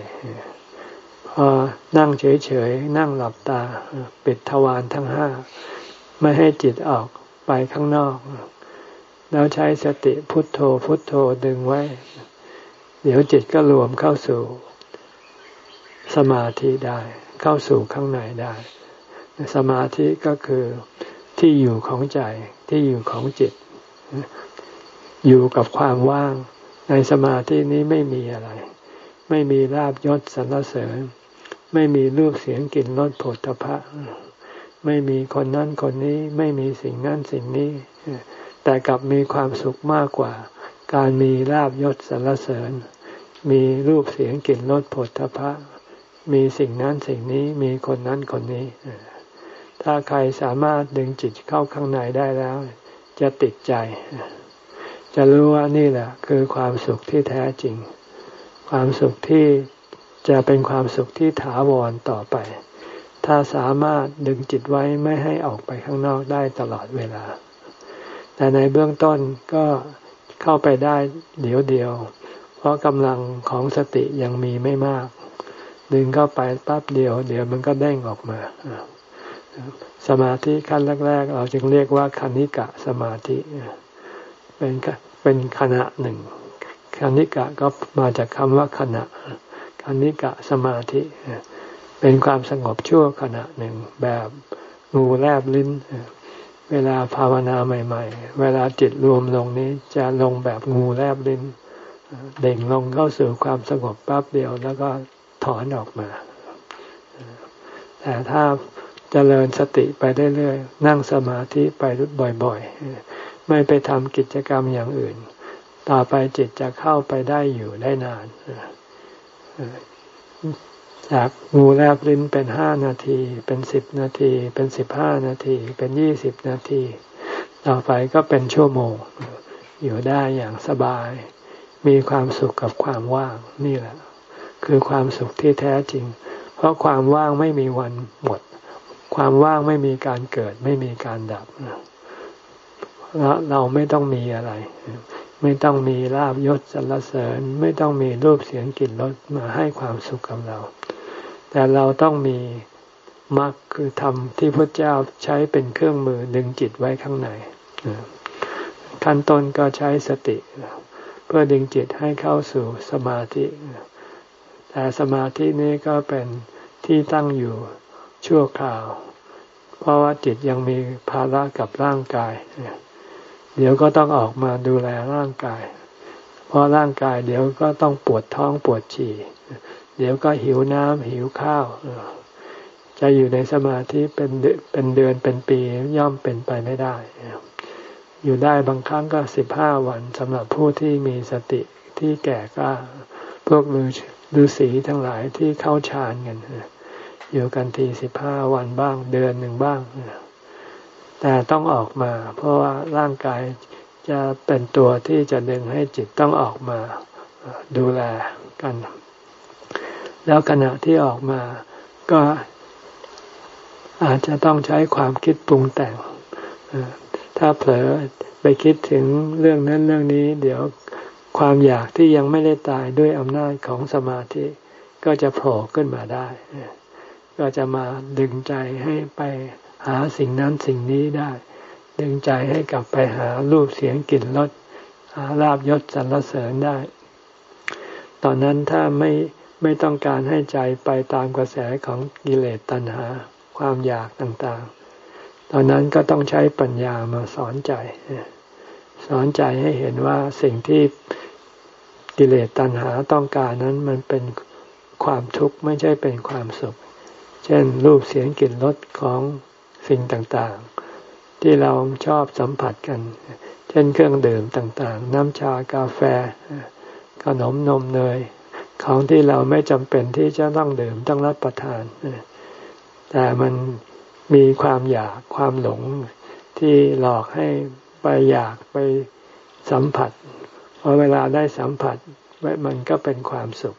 พอนั่งเฉยๆนั่งหลับตา ปิดทวารทั้งห้าไม่ให้จิตออกไปข้างนอก แล้วใช้สติพุทโธพุทโธดึงไว้ เดี๋ยวจิตก็รวมเข้าสู่ สมาธิได้ เข้าสู่ข้างในได้ สมาธิก็คือที่อยู่ของใจที่อยู่ของจิต อยู่กับความว่าง ในสมาธินี้ไม่มีอะไร ไม่มีลาบยศสรรเสริญ ไม่มีรูปเสียงกลิ่นรสผลพระไม่มีคนนั้นคนนี้ไม่มีสิ่งนั้นสิ่งนี้ แต่กลับมีความสุขมากกว่า การมีลาบยศสรรเสริญ มีรูปเสียงกลิ่นรสผลทพะมีสิ่งนั้นสิ่งนี้มีคนนั้นคนนี้ถ้าใครสามารถดึงจิตเข้าข้างในได้แล้ว จะติดใจ จะรู้ว่านี่แหละ คือความสุขที่แท้จริง ความสุขที่จะเป็นความสุขที่ถาวรต่อไป ถ้าสามารถดึงจิตไว้ไม่ให้ออกไปข้างนอกได้ตลอดเวลา แต่ในเบื้องต้นก็เข้าไปได้เดี๋ยวเดียว เพราะกำลังของสติยังมีไม่มาก ดึงเข้าไปปั๊บเดียว เดี๋ยวมันก็เด้งออกมา สมาธิขั้นแรก ๆ เราจึงเรียกว่าคณิกะสมาธิ เป็นเป็นขณะหนึ่ง คณิกะก็มาจากคำว่าขณะคณิกะสมาธิ เป็นความสงบชั่วขณะหนึ่งแบบงูแลบลิ้น เวลาภาวนาใหม่ ๆ เวลาจิตรวมลงนี้จะลงแบบงูแลบลิ้น เด่งลงเข้าสู่ความสงบแป๊บเดียวแล้วก็ถอนออกมา แต่ถ้าจเจริญสติไปเรื่อยๆ นั่งสมาธิไปบ่อยๆ ไม่ไปทำกิจกรรมอย่างอื่น ต่อไปจิตจะเข้าไปได้อยู่ได้นานจากงูแลบลิ้นเป็นห้านาที เป็นสิบนาที เป็นสิบห้านาที เป็นยี่สิบนาที ต่อไปก็เป็นชั่วโมง อยู่ได้อย่างสบาย มีความสุขกับความว่างนี่แหละ คือความสุขที่แท้จริง เพราะความว่างไม่มีวันหมด ความว่างไม่มีการเกิด ไม่มีการดับแล้วเราไม่ต้องมีอะไร ไม่ต้องมีลาบยศสรรเสริญ ไม่ต้องมีรูปเสียงกลิ่นรสมาให้ความสุขกับเรา แต่เราต้องมีมรรคคือธรรมที่พระเจ้าใช้เป็นเครื่องมือดึงจิตไว้ข้างในขั้นต้นก็ใช้สติ เพื่อดึงจิตให้เข้าสู่สมาธิ แต่สมาธินี้ก็เป็นที่ตั้งอยู่ชั่วคราว เพราะว่าจิตยังมีภาระกับร่างกายเเดี๋ยวก็ต้องออกมาดูแลร่างกาย เพราะร่างกายเดี๋ยวก็ต้องปวดท้องปวดฉี่ เดี๋ยวก็หิวน้ำหิวข้าว จะอยู่ในสมาธิเป็นเป็นเดือนเป็นปีย่อมเป็นไปไม่ได้ อยู่ได้บางครั้งก็สิบห้าวันสำหรับผู้ที่มีสติที่แก่ก็พวกฤฤาษีทั้งหลายที่เข้าฌานกันอยู่กันทีสิบห้าวันบ้างเดือนหนึ่งบ้าง แต่ต้องออกมา เพราะว่าร่างกายจะเป็นตัวที่จะดึงให้จิตต้องออกมาดูแลกัน แล้วขณะที่ออกมาก็อาจจะต้องใช้ความคิดปรุงแต่ง ถ้าเผลอไปคิดถึงเรื่องนั้นเรื่องนี้ เดี๋ยวความอยากที่ยังไม่ได้ตายด้วยอำนาจของสมาธิ ก็จะโผล่ขึ้นมาได้ ก็จะมาดึงใจให้ไป หาสิ่งนั้นสิ่งนี้ได้ ดึงใจให้กลับไปหารูปเสียงกลิ่นรสหาลาบยศสรรเสริญได้ ตอนนั้นถ้าไม่ไม่ต้องการให้ใจไปตามกระแสของกิเลสตัณหา ความอยากต่างๆ ตอนนั้นก็ต้องใช้ปัญญามาสอนใจ สอนใจให้เห็นว่าสิ่งที่กิเลสตัณหาต้องการนั้นมันเป็นความทุกข์ไม่ใช่เป็นความสุข เช่นรูปเสียงกลิ่นรสของ สิ่งต่างๆ ที่เราชอบสัมผัสกัน เช่นเครื่องดื่มต่างๆ น้ำชากาแฟ ขนมนมเนย ของที่เราไม่จำเป็นที่จะต้องดื่มต้องรับประทาน แต่มันมีความอยากความหลงที่หลอกให้ไปอยากไปสัมผัสพอเวลาได้สัมผัสมันก็เป็นความสุข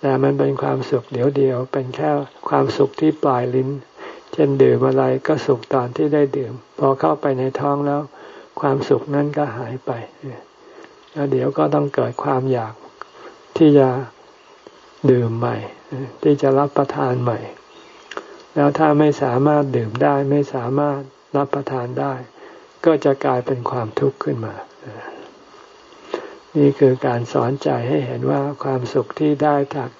แต่มันเป็นความสุขเดี๋ยวเดียว เป็นแค่ความสุขที่ปลายลิ้น ช่นดื่มอะไรก็สุขตอนที่ได้ดื่ม พอเข้าไปในท้องแล้ว ความสุขนั้นก็หายไปแล้วเดี๋ยวก็ต้องเกิดความอยากที่จะดื่มใหม่ ที่จะรับประทานใหม่ แล้วถ้าไม่สามารถดื่มได้ไม่สามารถรับประทานได้ ก็จะกลายเป็นความทุกข์ขึ้นมา นี่คือการสอนใจให้เห็นว่าความสุขที่ได้จาก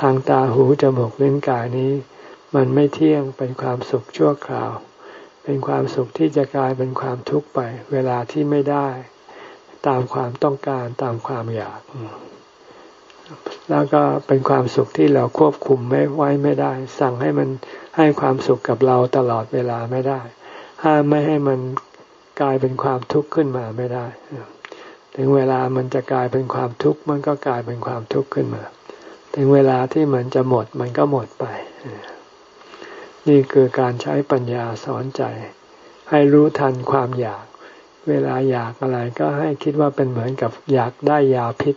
ทางตาหูจมูกลิ้นกายนี้ มันไม่เที่ยงเป็นความสุขชั่วคราว เป็นความสุขที่จะกลายเป็นความทุกข์ไป เวลาที่ไม่ได้ ตามความต้องการตามความอยาก แล้วก็เป็นความสุขที่เราควบคุมไม่ไว้ไม่ได้ สั่งให้มันให้ความสุขกับเราตลอดเวลาไม่ได้ ห้ามไม่ให้มันกลายเป็นความทุกข์ขึ้นมาไม่ได้ ถึงเวลามันจะกลายเป็นความทุกข์มันก็กลายเป็นความทุกข์ขึ้นมา ถึงเวลาที่มันจะหมดมันก็หมดไป นี่คือการใช้ปัญญาสอนใจ ให้รู้ทันความอยาก เวลาอยากอะไรก็ให้คิดว่าเป็นเหมือนกับอยากได้ยาพิษ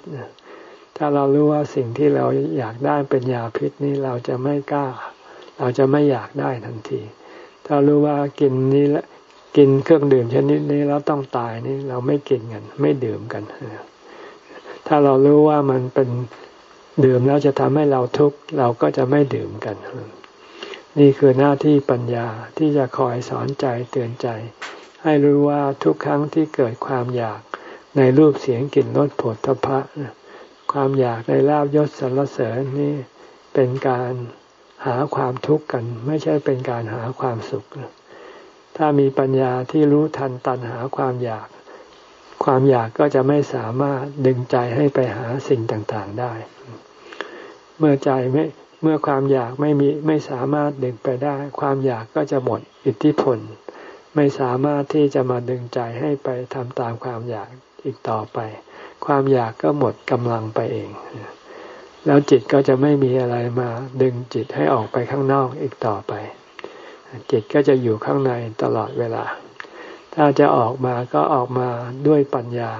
ถ้าเรารู้ว่าสิ่งที่เราอยากได้เป็นยาพิษนี่เราจะไม่กล้า เราจะไม่อยากได้ทันที ถ้ารู้ว่ากินนี้ละกินเครื่องดื่มชนิดนี้แล้วต้องตายนี่เราไม่กินกัน ไม่ดื่มกันถ้าเรารู้ว่ามันเป็นดื่มแล้วจะทำให้เราทุกข์เราก็จะไม่ดื่มกัน นี่คือหน้าที่ปัญญาที่จะคอยสอนใจเตือนใจ ให้รู้ว่าทุกครั้งที่เกิดความอยากในรูปเสียงกลิ่นรสผลทพะ ความอยากในลาบยศสรรเสริญนี่เป็นการหาความทุกข์กัน ไม่ใช่เป็นการหาความสุข ถ้ามีปัญญาที่รู้ทันตันหาความอยาก ความอยากก็จะไม่สามารถดึงใจให้ไปหาสิ่งต่างๆได้ เมื่อใจไม่ เมื่อความอยากไม่มีไม่สามารถดึงไปได้ ความอยากก็จะหมดอิทธิพล ไม่สามารถที่จะมาดึงใจให้ไปทำตามความอยากอีกต่อไป ความอยากก็หมดกำลังไปเอง แล้วจิตก็จะไม่มีอะไรมาดึงจิตให้ออกไปข้างนอกอีกต่อไป จิตก็จะอยู่ข้างในตลอดเวลา ถ้าจะออกมาก็ออกมาด้วยปัญญา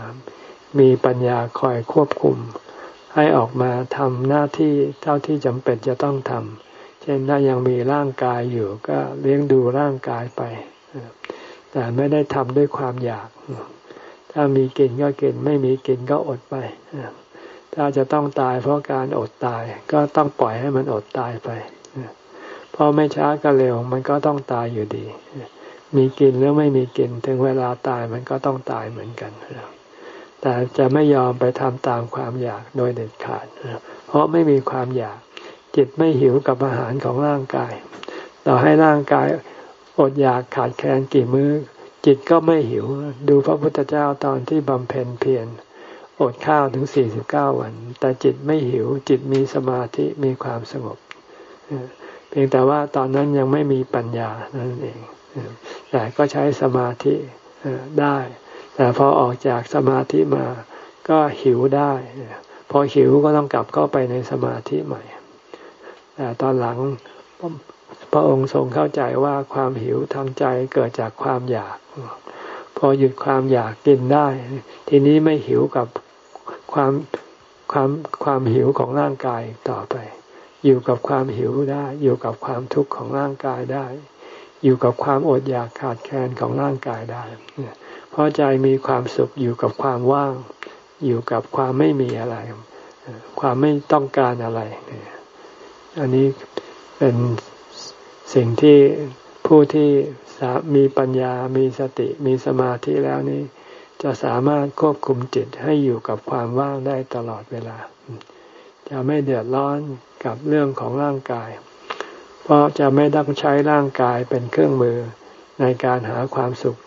มีปัญญาคอยควบคุม ให้ออกมาทำหน้าที่เท่าที่จำเป็นจะต้องทำเช่นถ้ายังมีร่างกายอยู่ก็เลี้ยงดูร่างกายไป แต่ไม่ได้ทำด้วยความอยาก ถ้ามีกินก็กิน ไม่มีกินก็อดไป ถ้าจะต้องตายเพราะการอดตายก็ต้องปล่อยให้มันอดตายไปเพอไม่ช้าก็เร็วมันก็ต้องตายอยู่ดี มีกินหรือไม่มีกิน ถึงเวลาตายมันก็ต้องตายเหมือนกัน แต่จะไม่ยอมไปทำตามความอยากโดยเด็ดขาด เพราะไม่มีความอยาก จิตไม่หิวกับอาหารของร่างกายเราให้ร่างกายอดอยากขาดแคลนกี่มือ้อ จิตก็ไม่หิว ดูพระพุทธเจ้าตอนที่บำเพ็ญเพียรอดข้าวถึงสี่สิบเก้าวัน แต่จิตไม่หิว จิตมีสมาธิมีความสงบ เพียงแต่ว่าตอนนั้นยังไม่มีปัญญานั่นเอง แต่ก็ใช้สมาธิได้ แต่พอออกจากสมาธิมาก็หิวได้ พอหิวก็ต้องกลับเข้าไปในสมาธิใหม่ แต่ตอนหลังพระองค์ทรงเข้าใจว่าความหิวทางใจเกิดจากความอยาก พอหยุดความอยากกินได้ ทีนี้ไม่หิวกับความความความหิวของร่างกายต่อไป อยู่กับความหิวได้ อยู่กับความทุกข์ของร่างกายได้ อยู่กับความอดอยากขาดแคลนของร่างกายได้ เพราะใจมีความสุขอยู่กับความว่าง อยู่กับความไม่มีอะไร ความไม่ต้องการอะไร อันนี้เป็นสิ่งที่ผู้ที่มีปัญญา มีสติ มีสมาธิแล้วนี้ จะสามารถควบคุมจิตให้อยู่กับความว่างได้ตลอดเวลา จะไม่เดือดร้อนกับเรื่องของร่างกาย เพราะจะไม่ต้องใช้ร่างกายเป็นเครื่องมือในการหาความสุข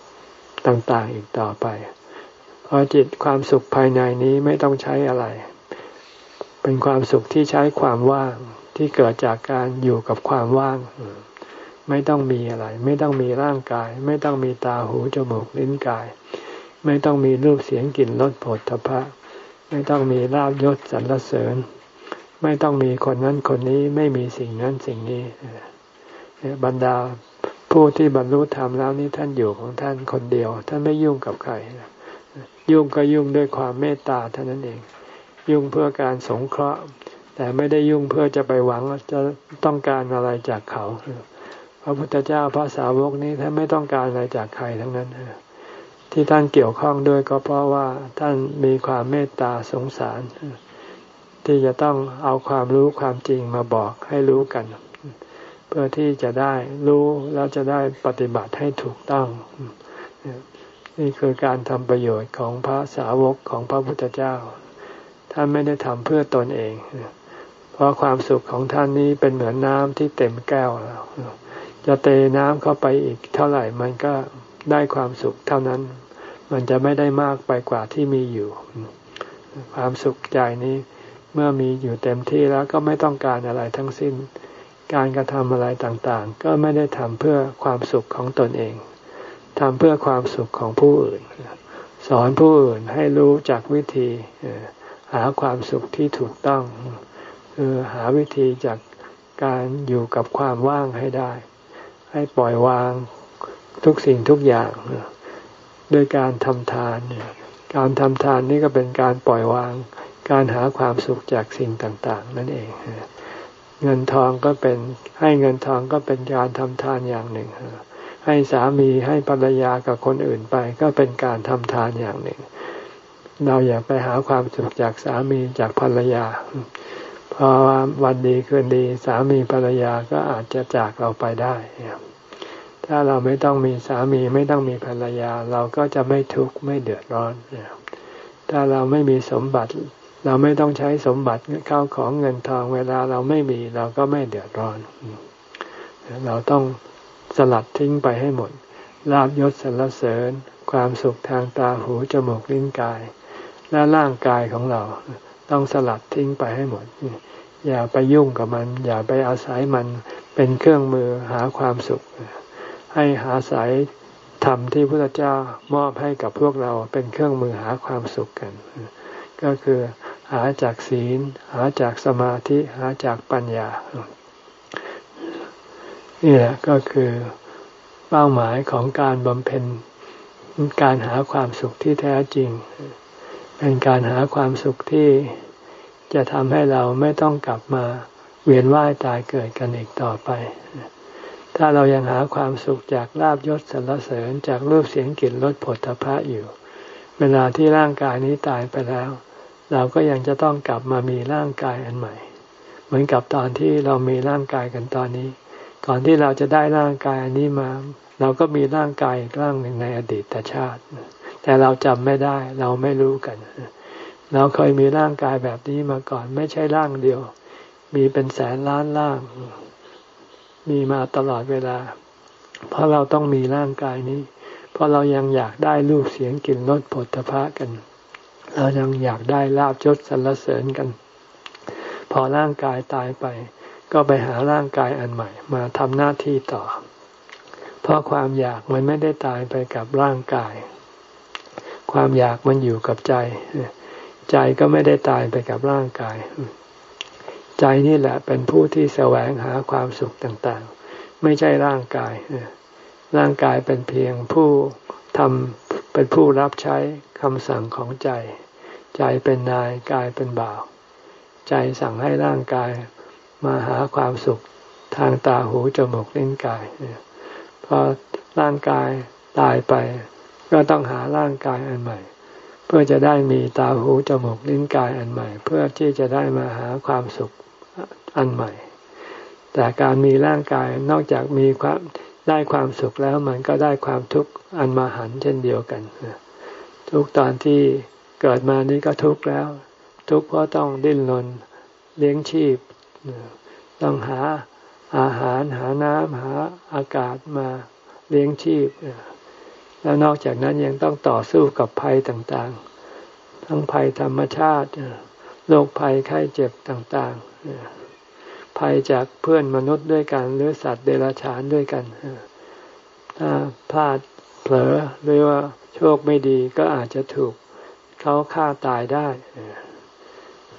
ต่างๆอีกต่อไป เพราะจิตความสุขภายในนี้ไม่ต้องใช้อะไร เป็นความสุขที่ใช้ความว่างที่เกิดจากการอยู่กับความว่าง ไม่ต้องมีอะไร ไม่ต้องมีร่างกาย ไม่ต้องมีตาหูจมูกลิ้นกาย ไม่ต้องมีรูปเสียงกลิ่นรสผลทพะ ไม่ต้องมีลาบยศสรรเสริญ ไม่ต้องมีคนนั้นคนนี้ไม่มีสิ่งนั้นสิ่งนี้บรรดา ผู้ที่บรรลุธรรมแล้วนี่ท่านอยู่ของท่านคนเดียว ท่านไม่ยุ่งกับใครยุ่งก็ยุ่งด้วยความเมตตาเท่านั้นเอง ยุ่งเพื่อการสงเคราะห์ แต่ไม่ได้ยุ่งเพื่อจะไปหวังจะต้องการอะไรจากเขาพระพุทธเจ้าพระสาวกนี้ท่านไม่ต้องการอะไรจากใครทั้งนั้นที่ท่านเกี่ยวข้องด้วยก็เพราะว่าท่านมีความเมตตาสงสาร ที่จะต้องเอาความรู้ความจริงมาบอกให้รู้กัน เพื่อที่จะได้รู้แล้วจะได้ปฏิบัติให้ถูกต้อง นี่คือการทำประโยชน์ของพระสาวกของพระพุทธเจ้า ท่านไม่ได้ทำเพื่อตนเอง เพราะความสุขของท่านนี้เป็นเหมือนน้ำที่เต็มแก้วแล้วจะเตน้ำเข้าไปอีกเท่าไหร่มันก็ได้ความสุขเท่านั้น มันจะไม่ได้มากไปกว่าที่มีอยู่ ความสุขใจนี้เมื่อมีอยู่เต็มที่แล้วก็ไม่ต้องการอะไรทั้งสิ้น การกระทำอะไรต่างๆ ก็ไม่ได้ทำเพื่อความสุขของตนเองทำเพื่อความสุขของผู้อื่น สอนผู้อื่นให้รู้จักวิธีหาความสุขที่ถูกต้องคือหาวิธีจากการอยู่กับความว่างให้ได้ ให้ปล่อยวางทุกสิ่งทุกอย่างด้วยการทำทานการทำทานนี่ก็เป็นการปล่อยวาง การหาความสุขจากสิ่งต่าง ๆ นั่นเอง เงินทองก็เป็นให้เงินทองก็เป็นการทำทานอย่างหนึ่ง ให้สามีให้ภรรยากับคนอื่นไป ก็เป็นการทำทานอย่างหนึ่ง เราอย่าไปหาความสุขจากสามีจากภรรยาพอวันดีคืนดีสามีภรรยาก็อาจจะจากเราไปได้ถ้าเราไม่ต้องมีสามีไม่ต้องมีภรรยา เราก็จะไม่ทุกข์ไม่เดือดร้อนถ้าเราไม่มีสมบัติ เราไม่ต้องใช้สมบัติเข้าของเงินทองเวลาเราไม่มีเราก็ไม่เดือดร้อน เราต้องสลัดทิ้งไปให้หมดลาบยศสรรเสริญ ความสุขทางตาหูจมูกลิ้นกาย และร่างกายของเราต้องสลัดทิ้งไปให้หมด อย่าไปยุ่งกับมัน อย่าไปอาศัยมันเป็นเครื่องมือหาความสุข ให้หาสายธรรมที่พระเจ้ามอบให้กับพวกเราเป็นเครื่องมือหาความสุขกัน ก็คือหาจากศีล หาจากสมาธิหาจากปัญญา นี่แหละก็คือเป้าหมายของการบำเพ็ญการหาความสุขที่แท้จริง เป็นการหาความสุขที่จะทำให้เราไม่ต้องกลับมาเวียนว่ายตายเกิดกันอีกต่อไป ถ้าเรายังหาความสุขจากลาบยศสรรเสริญจากรูปเสียงกลิ่นรสผลทพะอยู่ เวลาที่ร่างกายนี้ตายไปแล้ว เราก็ยังจะต้องกลับมามีร่างกายอันใหม่ เหมือนกับตอนที่เรามีร่างกายกันตอนนี้ ก่อนที่เราจะได้ร่างกายอันนี้มา เราก็มีร่างกายอีกร่างหนึ่งในอดีตชาติ แต่เราจำไม่ได้เราไม่รู้กัน เราเคยมีร่างกายแบบนี้มาก่อน ไม่ใช่ร่างเดียว มีเป็นแสนล้านร่าง มีมาตลอดเวลา เพราะเราต้องมีร่างกายนี้ เพราะเรายังอยากได้รูปเสียงกลิ่นรสผลพระกัน เรายังอยากได้ลาบยศสรรเสริญกัน พอร่างกายตายไป ก็ไปหาร่างกายอันใหม่ มาทำหน้าที่ต่อ เพราะความอยากมันไม่ได้ตายไปกับร่างกาย ความอยากมันอยู่กับใจ ใจก็ไม่ได้ตายไปกับร่างกาย ใจนี่แหละเป็นผู้ที่แสวงหาความสุขต่างๆ ไม่ใช่ร่างกาย ร่างกายเป็นเพียงผู้ทำเป็นผู้รับใช้คำสั่งของใจ ใจเป็นนายกายเป็นบ่าว ใจสั่งให้ร่างกายมาหาความสุขทางตาหูจมูกลิ้นกายพอร่างกายตายไป ก็ต้องหาร่างกายอันใหม่ เพื่อจะได้มีตาหูจมูกลิ้นกายอันใหม่ เพื่อที่จะได้มาหาความสุขอันใหม่ แต่การมีร่างกายนอกจากมีความได้ความสุขแล้วมันก็ได้ความทุกข์อันมาหันเช่นเดียวกันทุกตอนที่ เกิดมานี้ก็ทุกข์แล้ว ทุกข์เพราะต้องดิ้นรนเลี้ยงชีพ ต้องหาอาหารหาน้ำหาอากาศมาเลี้ยงชีพ แล้วนอกจากนั้นยังต้องต่อสู้กับภัยต่างๆ ทั้งภัยธรรมชาติโรคภัยไข้เจ็บต่างๆ ภัยจากเพื่อนมนุษย์ด้วยกัน หรือสัตว์เดรัจฉานด้วยกัน ถ้าพลาดเผลอหรือว่าโชคไม่ดีก็อาจจะถูก เขาฆ่าตายได้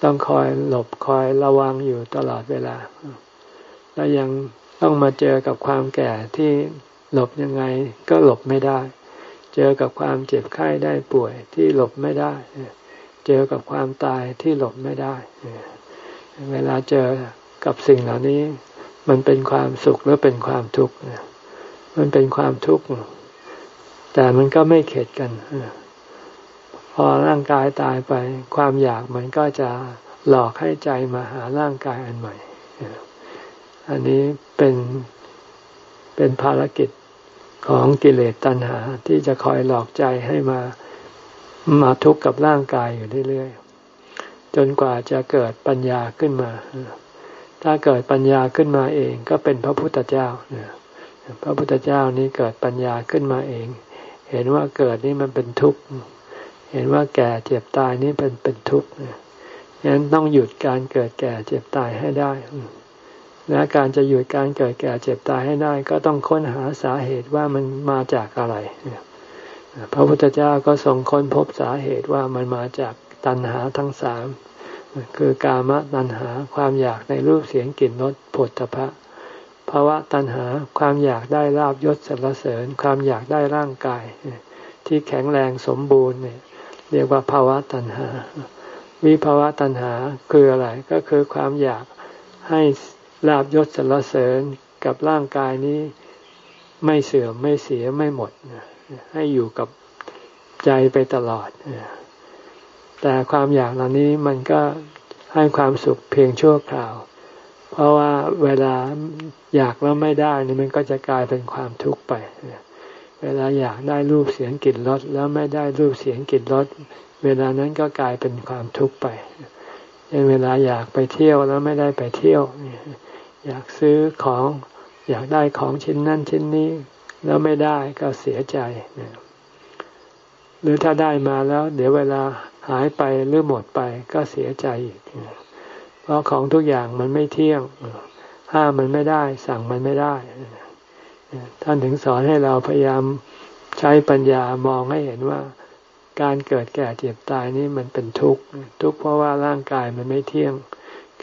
ต้องคอยหลบคอยระวังอยู่ตลอดเวลา แล้วยังต้องมาเจอกับความแก่ที่หลบยังไงก็หลบไม่ได้ เจอกับความเจ็บไข้ได้ป่วยที่หลบไม่ได้ เจอกับความตายที่หลบไม่ได้ เวลาเจอกับสิ่งเหล่านี้ มันเป็นความสุขหรือเป็นความทุกข์มันเป็นความทุกข์แต่มันก็ไม่เข็ดกัน พอร่างกายตายไป ความอยากมันก็จะหลอกให้ใจมาหาร่างกายอันใหม่ อันนี้เป็นเป็นภารกิจของกิเลสตัณหา ที่จะคอยหลอกใจให้มามาทุกข์กับร่างกายอยู่เรื่อยๆจนกว่าจะเกิดปัญญาขึ้นมา ถ้าเกิดปัญญาขึ้นมาเองก็เป็นพระพุทธเจ้าพระพุทธเจ้านี้เกิดปัญญาขึ้นมาเอง เห็นว่าเกิดนี่มันเป็นทุกข์ เห็นว่าแก่เจ็บตายนี่เป็นเป็นทุกข์ฉะนั้นต้องหยุดการเกิดแก่เจ็บตายให้ได้และการจะหยุดการเกิดแก่เจ็บตายให้ได้ ก็ต้องค้นหาสาเหตุว่ามันมาจากอะไร พระพุทธเจ้าก็ทรงค้นพบสาเหตุว่ามันมาจากตัณหาทั้งสามคือกามตัณหาความอยากในรูปเสียงกลิ่นรสผลตภะภาวะตัณหาความอยากได้ลาบยศสรรเสริญ ความอยากได้ร่างกาย ที่แข็งแรงสมบูรณ์เนี่ย เรียกว่าภาวะตัณหา วิภาวะตัณหาคืออะไรก็คือความอยากให้ลาบยศสรรเสริญกับร่างกายนี้ไม่เสื่อมไม่เสียไม่หมด ให้อยู่กับใจไปตลอด แต่ความอยากเหล่านี้มันก็ให้ความสุขเพียงชั่วคราว เพราะว่าเวลาอยากแล้วไม่ได้นี่มันก็จะกลายเป็นความทุกข์ไป เวลาอยากได้รูปเสียงกลิ่นรสแล้วไม่ได้รูปเสียงกลิ่นรสเวลานั้นก็กลายเป็นความทุกข์ไปเวลาอยากไปเที่ยวแล้วไม่ได้ไปเที่ยว อยากซื้อของ อยากได้ของชิ้นนั้นชิ้นนี้ แล้วไม่ได้ก็เสียใจหรือถ้าได้มาแล้ว เดี๋ยวเวลาหายไปหรือหมดไปก็เสียใจอีกเพราะของทุกอย่างมันไม่เที่ยงห้ามมันไม่ได้ สั่งมันไม่ได้ ท่านถึงสอนให้เราพยายามใช้ปัญญามองให้เห็นว่า การเกิดแก่เจ็บตายนี่มันเป็นทุกข์ทุกข์เพราะว่าร่างกายมันไม่เที่ยง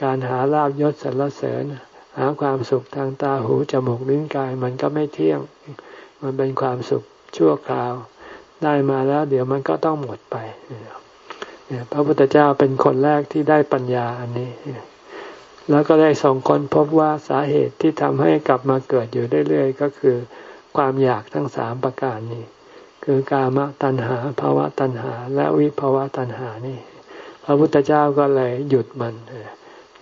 การหาลาบยศสรรเสริญ หาความสุขทางตาหูจมูกลิ้นกายมันก็ไม่เที่ยง มันเป็นความสุขชั่วคราว ได้มาแล้ว เดี๋ยวมันก็ต้องหมดไปพระพุทธเจ้าเป็นคนแรกที่ได้ปัญญาอันนี้ แล้วก็ได้ส่งคนพบว่าสาเหตุที่ทำให้กลับมาเกิดอยู่เรื่อยๆ ก็คือ ความอยากทั้งสามประการนี้ คือกามตัณหาภาวะตัณหา และวิภาวะตัณหานี่ พระพุทธเจ้าก็เลยหยุดมัน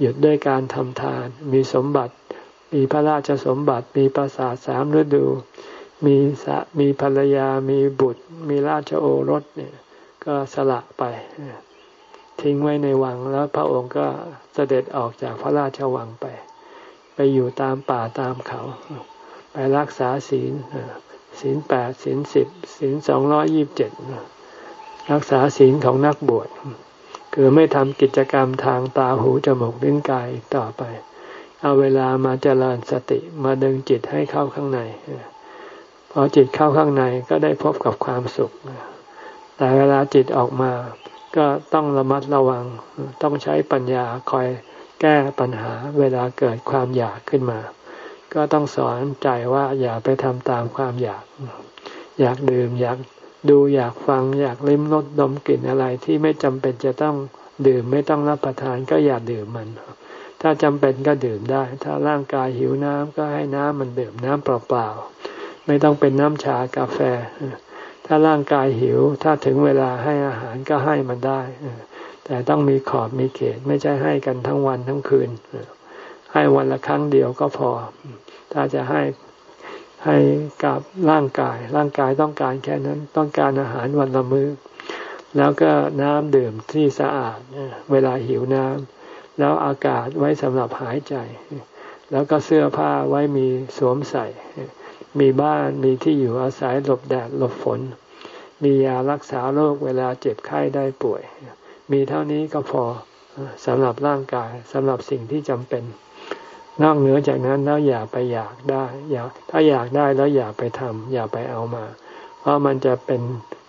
หยุดด้วยการทำทาน มีสมบัติ มีพระราชสมบัติ มีปราสาทสามฤดู มีสะมีภรรยา มีบุตร มีราชโอรสเนี่ย ก็สละไป ทิ้งไว้ในวังแล้วพระองค์ก็เสด็จออกจากพระราชวังไป ไปอยู่ตามป่าตามเขา ไปรักษาศีลศีลแปดศีลสิบศีลสองร้อยี่บเจ็ดรักษาศีลของนักบวช คือไม่ทำกิจกรรมทางตาหูจมูกลิ้นกายต่อไป เอาเวลามาเจริญสติมาดึงจิตให้เข้าข้างในพอจิตเข้าข้างในก็ได้พบกับความสุข แต่เวลาจิตออกมา ก็ต้องระมัดระวัง ต้องใช้ปัญญาคอยแก้ปัญหาเวลาเกิดความอยากขึ้นมา ก็ต้องสอนใจว่าอย่าไปทำตามความอยาก อยากดื่มอยากดูอยากฟังอยากลิ้มรสดมกลิ่นอะไรที่ไม่จำเป็นจะต้องดื่มไม่ต้องรับประทานก็อย่าดื่มมัน ถ้าจำเป็นก็ดื่มได้ ถ้าร่างกายหิวน้ำก็ให้น้ำมันดื่มน้ำเปล่าๆไม่ต้องเป็นน้ำชากาแฟ ถ้าร่างกายหิว ถ้าถึงเวลาให้อาหารก็ให้มันได้ แต่ต้องมีขอบมีเขตไม่ใช่ให้กันทั้งวันทั้งคืน ให้วันละครั้งเดียวก็พอ ถ้าจะให้ให้กับร่างกาย ร่างกายต้องการแค่นั้น ต้องการอาหารวันละมือ้อ แล้วก็น้ำดื่มที่สะอาด เวลาหิวน้ำแล้วอากาศไว้สำหรับหายใจ แล้วก็เสื้อผ้าไว้มีสวมใส่ มีบ้านมีที่อยู่อาศัยหลบแดดหลบฝน มียารักษาโรคเวลาเจ็บไข้ได้ป่วย มีเท่านี้ก็พอสำหรับร่างกายสำหรับสิ่งที่จำเป็น นอกเหนือจากนั้นแล้วอย่าไปอยากได้อย่าถ้าอยากได้แล้วอย่าไปทำอย่าไปเอามา เพราะมันจะเป็น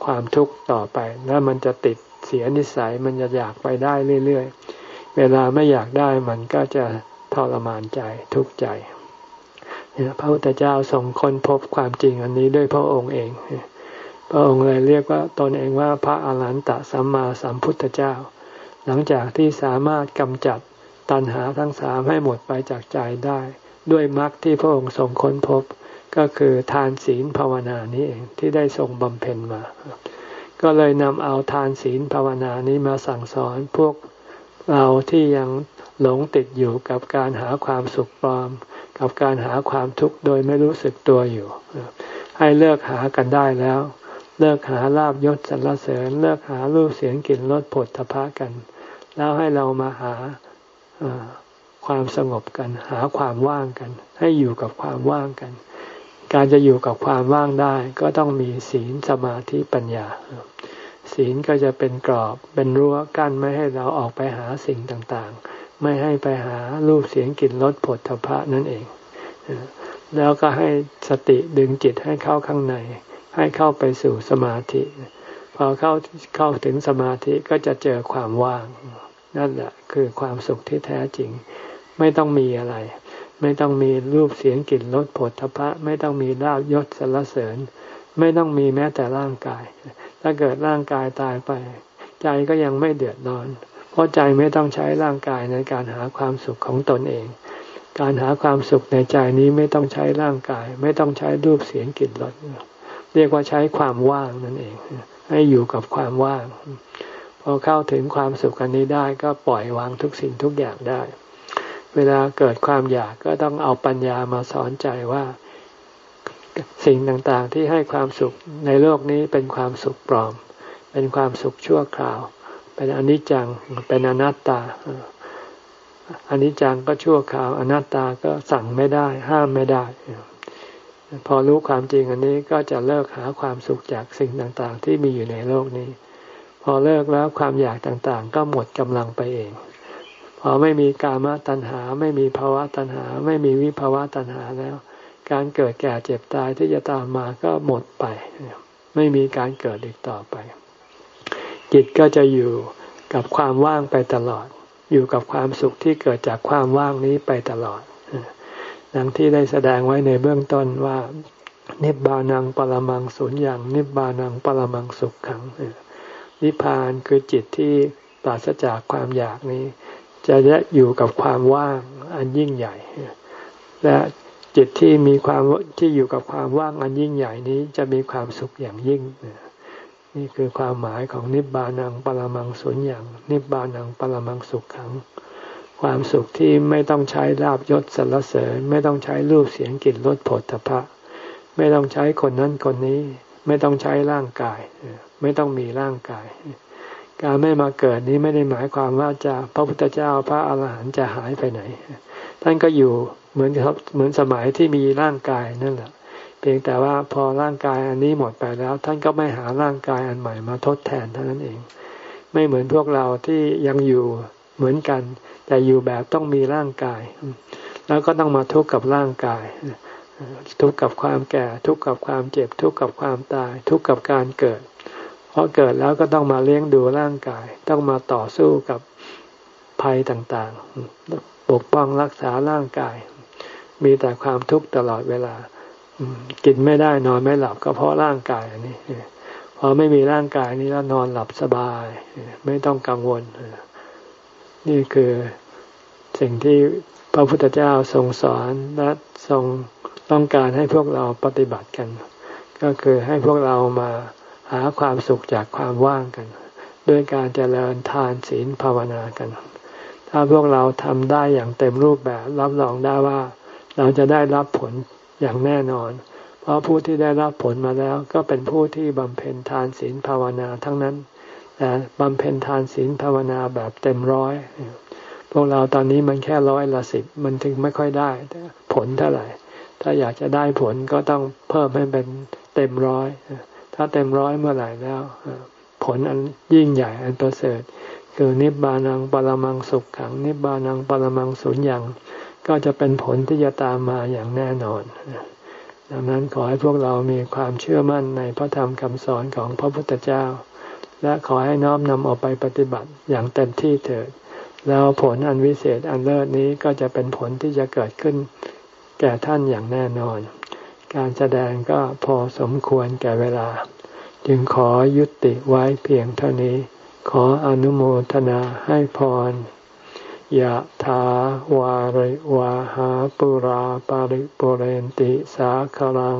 ความทุกข์ต่อไป แล้วมันจะติดเสียนิสัยมันจะอยากไปได้เรื่อยๆ เวลาไม่อยากได้มันก็จะทรมานใจทุกข์ใจ พระพุทธเจ้าทรงค้นพบความจริงอันนี้ด้วยพระองค์เอง พระองค์เลยเรียกว่าตนเองว่าพระอาหารหันตสัมมาสัมพุทธเจ้า หลังจากที่สามารถกำจัดตัณหาทั้งสามให้หมดไปจากใจได้ ด้วยมรรคที่พระองค์ทรงค้นพบก็คือทานศีลภาวนานี้เองที่ได้ทรงบำเพ็ญมา ก็เลยนำเอาทานศีลภาวนานี้มาสั่งสอนพวกเราที่ยังหลงติดอยู่กับการหาความสุขปลอม กับการหาความทุกข์โดยไม่รู้สึกตัวอยู่ ให้เลิกหากันได้แล้ว เลิกหาลาบยศสรรเสริญ เลิกหารูปเสียงกลิ่นรสผลทพะกัน แล้วให้เรามาหาความสงบกัน หาความว่างกัน ให้อยู่กับความว่างกัน การจะอยู่กับความว่างได้ ก็ต้องมีศีลสมาธิปัญญา ศีลก็จะเป็นกรอบเป็นรั้วกั้นไม่ให้เราออกไปหาสิ่งต่างๆ ไม่ให้ไปหารูปเสียงกลิ่นรสผลทพะนั่นเอง แล้วก็ให้สติดึงจิตให้เข้าข้างใน ให้เข้าไปสู่สมาธิ พอเข้าเข้าถึงสมาธิก็จะเจอความว่าง นั่นแหละคือความสุขที่แท้จริง ไม่ต้องมีอะไร ไม่ต้องมีรูปเสียงกลิ่นรสผลทพะ ไม่ต้องมีลาบยศสรรเสริญ ไม่ต้องมีแม้แต่ร่างกาย ถ้าเกิดร่างกายตายไป ใจก็ยังไม่เดือดร้อน เพราะใจไม่ต้องใช้ร่างกายในการหาความสุขของตนเอง การหาความสุขในใจนี้ไม่ต้องใช้ร่างกาย ไม่ต้องใช้รูปเสียงกลิ่นรสเรียกว่าใช้ความว่างนั่นเอง ให้อยู่กับความว่าง พอเข้าถึงความสุขอันนี้ได้ก็ปล่อยวางทุกสิ่งทุกอย่างได้ เวลาเกิดความอยากก็ต้องเอาปัญญามาสอนใจว่าสิ่งต่างๆที่ให้ความสุขในโลกนี้เป็นความสุขปลอม เป็นความสุขชั่วคราว เป็นอนิจจัง เป็นอนัตตาอนนี้จังก็ชั่วคราว อนัตตาก็สั่งไม่ได้ ห้ามไม่ได้ พอรู้ความจริงอันนี้ก็จะเลิกหาความสุขจากสิ่งต่างๆ ที่มีอยู่ในโลกนี้ พอเลิกแล้วความอยากต่างๆ ก็หมดกำลังไปเอง พอไม่มีกามตัณหา ไม่มีภาวะตัณหา ไม่มีวิภาวะตัณหาแล้ว การเกิดแก่เจ็บตายที่จะตามมาก็หมดไป ไม่มีการเกิดอีกต่อไป จิตก็จะอยู่กับความว่างไปตลอด อยู่กับความสุขที่เกิดจากความว่างนี้ไปตลอดดังที่ได้แสดงไว้ในเบื้องต้นว่า นิบานังปรมังสุญญ์นิบานังปรมังสุขขังนิพพานคือจิตที่ปราศจากความอยากนี้ จะได้อยู่กับความว่างอันยิ่งใหญ่ และจิตที่มีความที่อยู่กับความว่างอันยิ่งใหญ่นี้จะมีความสุขอย่างยิ่ง นี่คือความหมายของนิบานังปรมังสุญญ์นิบานังปรมังสุขขัง ความสุขที่ไม่ต้องใช้ลาบยศสรรเสริญ ไม่ต้องใช้รูปเสียงกลิ่นรสผลตภะไม่ต้องใช้คนนั้นคนนี้ ไม่ต้องใช้ร่างกาย ไม่ต้องมีร่างกาย การไม่มาเกิดนี้ไม่ได้หมายความว่าจะพระพุทธเจ้าพระอาหารหันต์จะหายไปไหน ท่านก็อยู่เหมือนเหมือนสมัยที่มีร่างกายนั่นแหละ พียงแต่ว่าพอร่างกายอันนี้หมดไปแล้ว ท่านก็ไม่หาร่างกายอันใหม่มาทดแทนเท่านั้นเอง ไม่เหมือนพวกเราที่ยังอยู่เหมือนกัน แต่อยู่แบบต้องมีร่างกาย แล้วก็ต้องมาทุกข์กับร่างกาย ทุกข์กับความแก่ ทุกข์กับความเจ็บ ทุกข์กับความตาย ทุกข์กับการเกิดเพราะเกิดแล้วก็ต้องมาเลี้ยงดูร่างกาย ต้องมาต่อสู้กับภัยต่างๆ ปกป้องรักษาร่างกาย มีแต่ความทุกข์ตลอดเวลา กินไม่ได้นอนไม่หลับก็เพราะร่างกายอันนี้พอไม่มีร่างกายนี้แล้วนอนหลับสบาย ไม่ต้องกังวล นี่คือสิ่งที่พระพุทธเจ้าทรงสอนและทรงต้องการให้พวกเราปฏิบัติกัน ก็คือให้พวกเรามาหาความสุขจากความว่างกันด้วยการเจริญทานศีลภาวนากัน ถ้าพวกเราทำได้อย่างเต็มรูปแบบ รับรองได้ว่าเราจะได้รับผล อย่างแน่นอน เพราะผู้ที่ได้รับผลมาแล้วก็เป็นผู้ที่บำเพ็ญทานศีลภาวนาทั้งนั้นแต่บำเพ็ญทานศีลภาวนาแบบเต็มร้อยพวกเราตอนนี้มันแค่ร้อยละสิบมันถึงไม่ค่อยได้ผลเท่าไหร่ ถ้าอยากจะได้ผลก็ต้องเพิ่มให้เป็นเต็มร้อยถ้าเต็มร้อยเมื่อไหร่แล้ว ผลอันยิ่งใหญ่อันประเสริฐ คือนิบานังปรมังสุขขัง นิบานังปรมังสุญญัง ก็จะเป็นผลที่จะตามมาอย่างแน่นอน ดังนั้นขอให้พวกเรามีความเชื่อมั่นในพระธรรมคำสอนของพระพุทธเจ้า และขอให้น้อมนำออกไปปฏิบัติอย่างเต็มที่เถิด แล้วผลอันวิเศษอันเลิศนี้ก็จะเป็นผลที่จะเกิดขึ้น แก่ท่านอย่างแน่นอน การแสดงก็พอสมควรแก่เวลา จึงขอยุติไว้เพียงเท่านี้ ขออนุโมทนาให้พร ยะถาวาริวาหาปุราปาริปุเรนติสาคลัง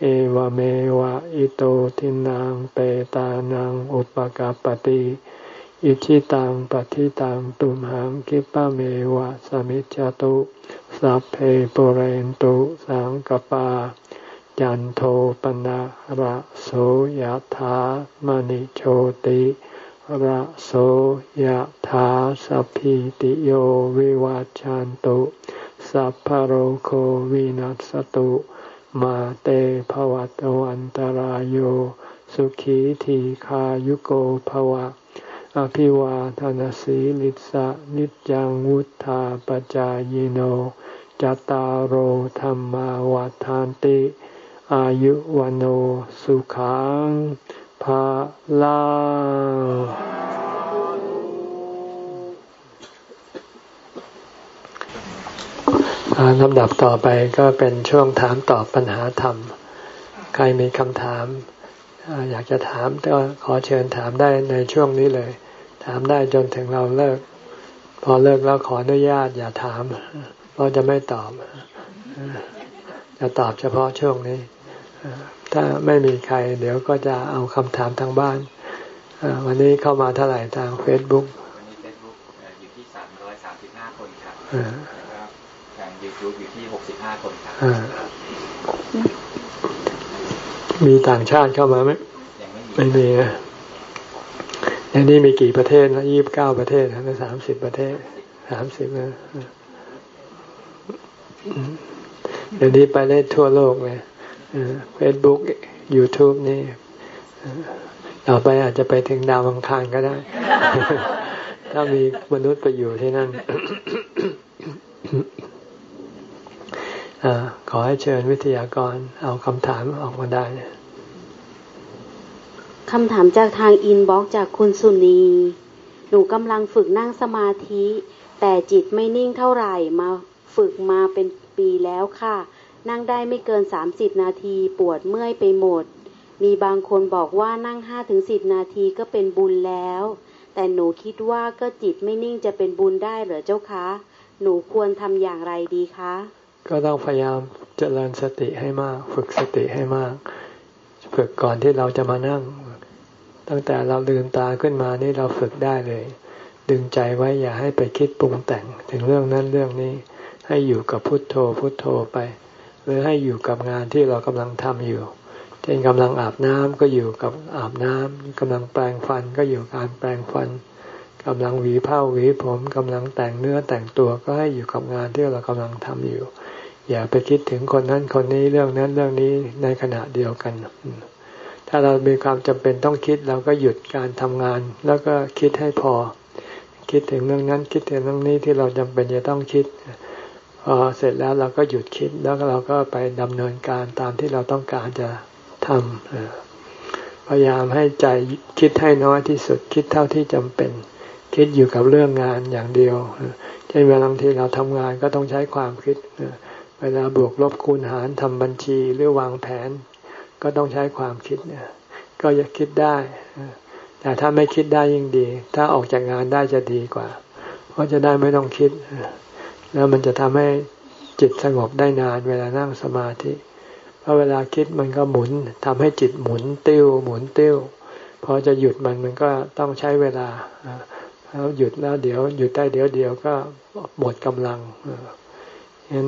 เอวเมวะอิโตทินังเปตานังอุปกาปติอิชิตังปฏิตังตุมหังคิปะเมวะสมิจจตุสัพเพปุเรนตุสังกปา จันโทปนะระโสยะถามณิโชติ ระโสยถาสัพพิติโยวิวัจจันตุ สัพพโรโควินัสตุ มาเตภวัตวันตารโยสุขีทีขายุโกภวะ อภิวาทานสีลิสะนิจังวุธาปจายโนจตารโหธรรมาวาทานติ อายุวันโอสุขัง ภาลังลำดับต่อไปก็เป็นช่วงถามตอบปัญหาธรรม ใครมีคำถาม อยากจะถามก็ขอเชิญถามได้ในช่วงนี้เลย ถามได้จนถึงเราเลิก พอเลิกแล้วขออนุญาตอย่าถาม เพราะจะไม่ตอบ จะตอบเฉพาะช่วงนี้ ถ้าไม่มีใคร เดี๋ยวก็จะเอาคำถามทางบ้าน วันนี้เข้ามาเท่าไหร่ทางเฟซบุ๊กวันนี้เฟซบุ๊กอยู่ที่สามร้อยสามสิบห้าคนครับแล้วทางยูทูบอยู่ที่หกสิบห้าคนครับมีต่างชาติเข้ามาไหมไม่มีนะอันนี้มีกี่ประเทศนะยี่สิบเก้าประเทศนะสามสิบประเทศสามสิบนะเดี๋ยวนี้ไปได้ทั่วโลกเลย เฟซบุ๊กยูทูบนี่ต่อไปอาจจะไปถึงดาวอังคารก็ได้ ถ้ามีมนุษย์ไปอยู่ที่นั่นอขอให้เชิญวิทยากรเอาคำถามออกมาได้คำถามจากทางอินบ็อกจากคุณสุนี หนูกำลังฝึกนั่งสมาธิ แต่จิตไม่นิ่งเท่าไหร่มาฝึกมาเป็นปีแล้วค่ะ นั่งได้ไม่เกินสามสิบนาทีปวดเมื่อยไปหมด มีบางคนบอกว่านั่งห้าถึงสิบนาทีก็เป็นบุญแล้ว แต่หนูคิดว่าก็จิตไม่นิ่งจะเป็นบุญได้เหรอเจ้าคะ หนูควรทำอย่างไรดีคะ ก็ต้องพยายามเจริญสติให้มาก ฝึกสติให้มาก ฝึกก่อนที่เราจะมานั่ง ตั้งแต่เราลืมตาขึ้นมานี่เราฝึกได้เลย ดึงใจไว้อย่าให้ไปคิดปรุงแต่ง ถึงเรื่องนั้นเรื่องนี้ ให้อยู่กับพุทโธพุทโธไป หรือให้อยู่กับงานที่เรากำลังทำอยู่ เช่นกำลังอาบน้ำก็อยู่กับอาบน้ำกำลังแปรงฟันก็อยู่การแปรงฟันกำลังหวีผ้าหวีผมกำลังแต่งเนื้อแต่งตัวก็ให้อยู่กับงานที่เรากำลังทำอยู่ อย่าไปคิดถึงคนนั้นคนนี้เรื่องนั้นเรื่องนี้ในขณะเดียวกัน ถ้าเรามีความจำเป็นต้องคิดเราก็หยุดการทำงาน แล้วก็คิดให้พอ คิดถึงเรื่องนั้นคิดถึงเรื่องนี้ที่เราจำเป็นจะต้องคิด พอเสร็จแล้วเราก็หยุดคิดแล้วเราก็ไปดำเนินการตามที่เราต้องการจะทำพยายามให้ใจคิดให้น้อยที่สุดคิดเท่าที่จำเป็น คิดอยู่กับเรื่องงานอย่างเดียวเช่นเวลาที่เราทำงานก็ต้องใช้ความคิดเวลาบวกลบคูณหารทำบัญชีหรือวางแผน ก็ต้องใช้ความคิดก็อยาคิดได้แต่ถ้าไม่คิดได้ยิ่งดี ถ้าออกจากงานได้จะดีกว่า เพราะจะได้ไม่ต้องคิด แล้วมันจะทำให้จิตสงบได้นานเวลานั่งสมาธิ เพราะเวลาคิดมันก็หมุนทำให้จิตหมุนติ้ว หมุนติ้วพอจะหยุดมันมันก็ต้องใช้เวลาแล้วหยุดแล้วเดี๋ยวหยุดได้เดี๋ยวเดียวก็หมดกำลังเห็น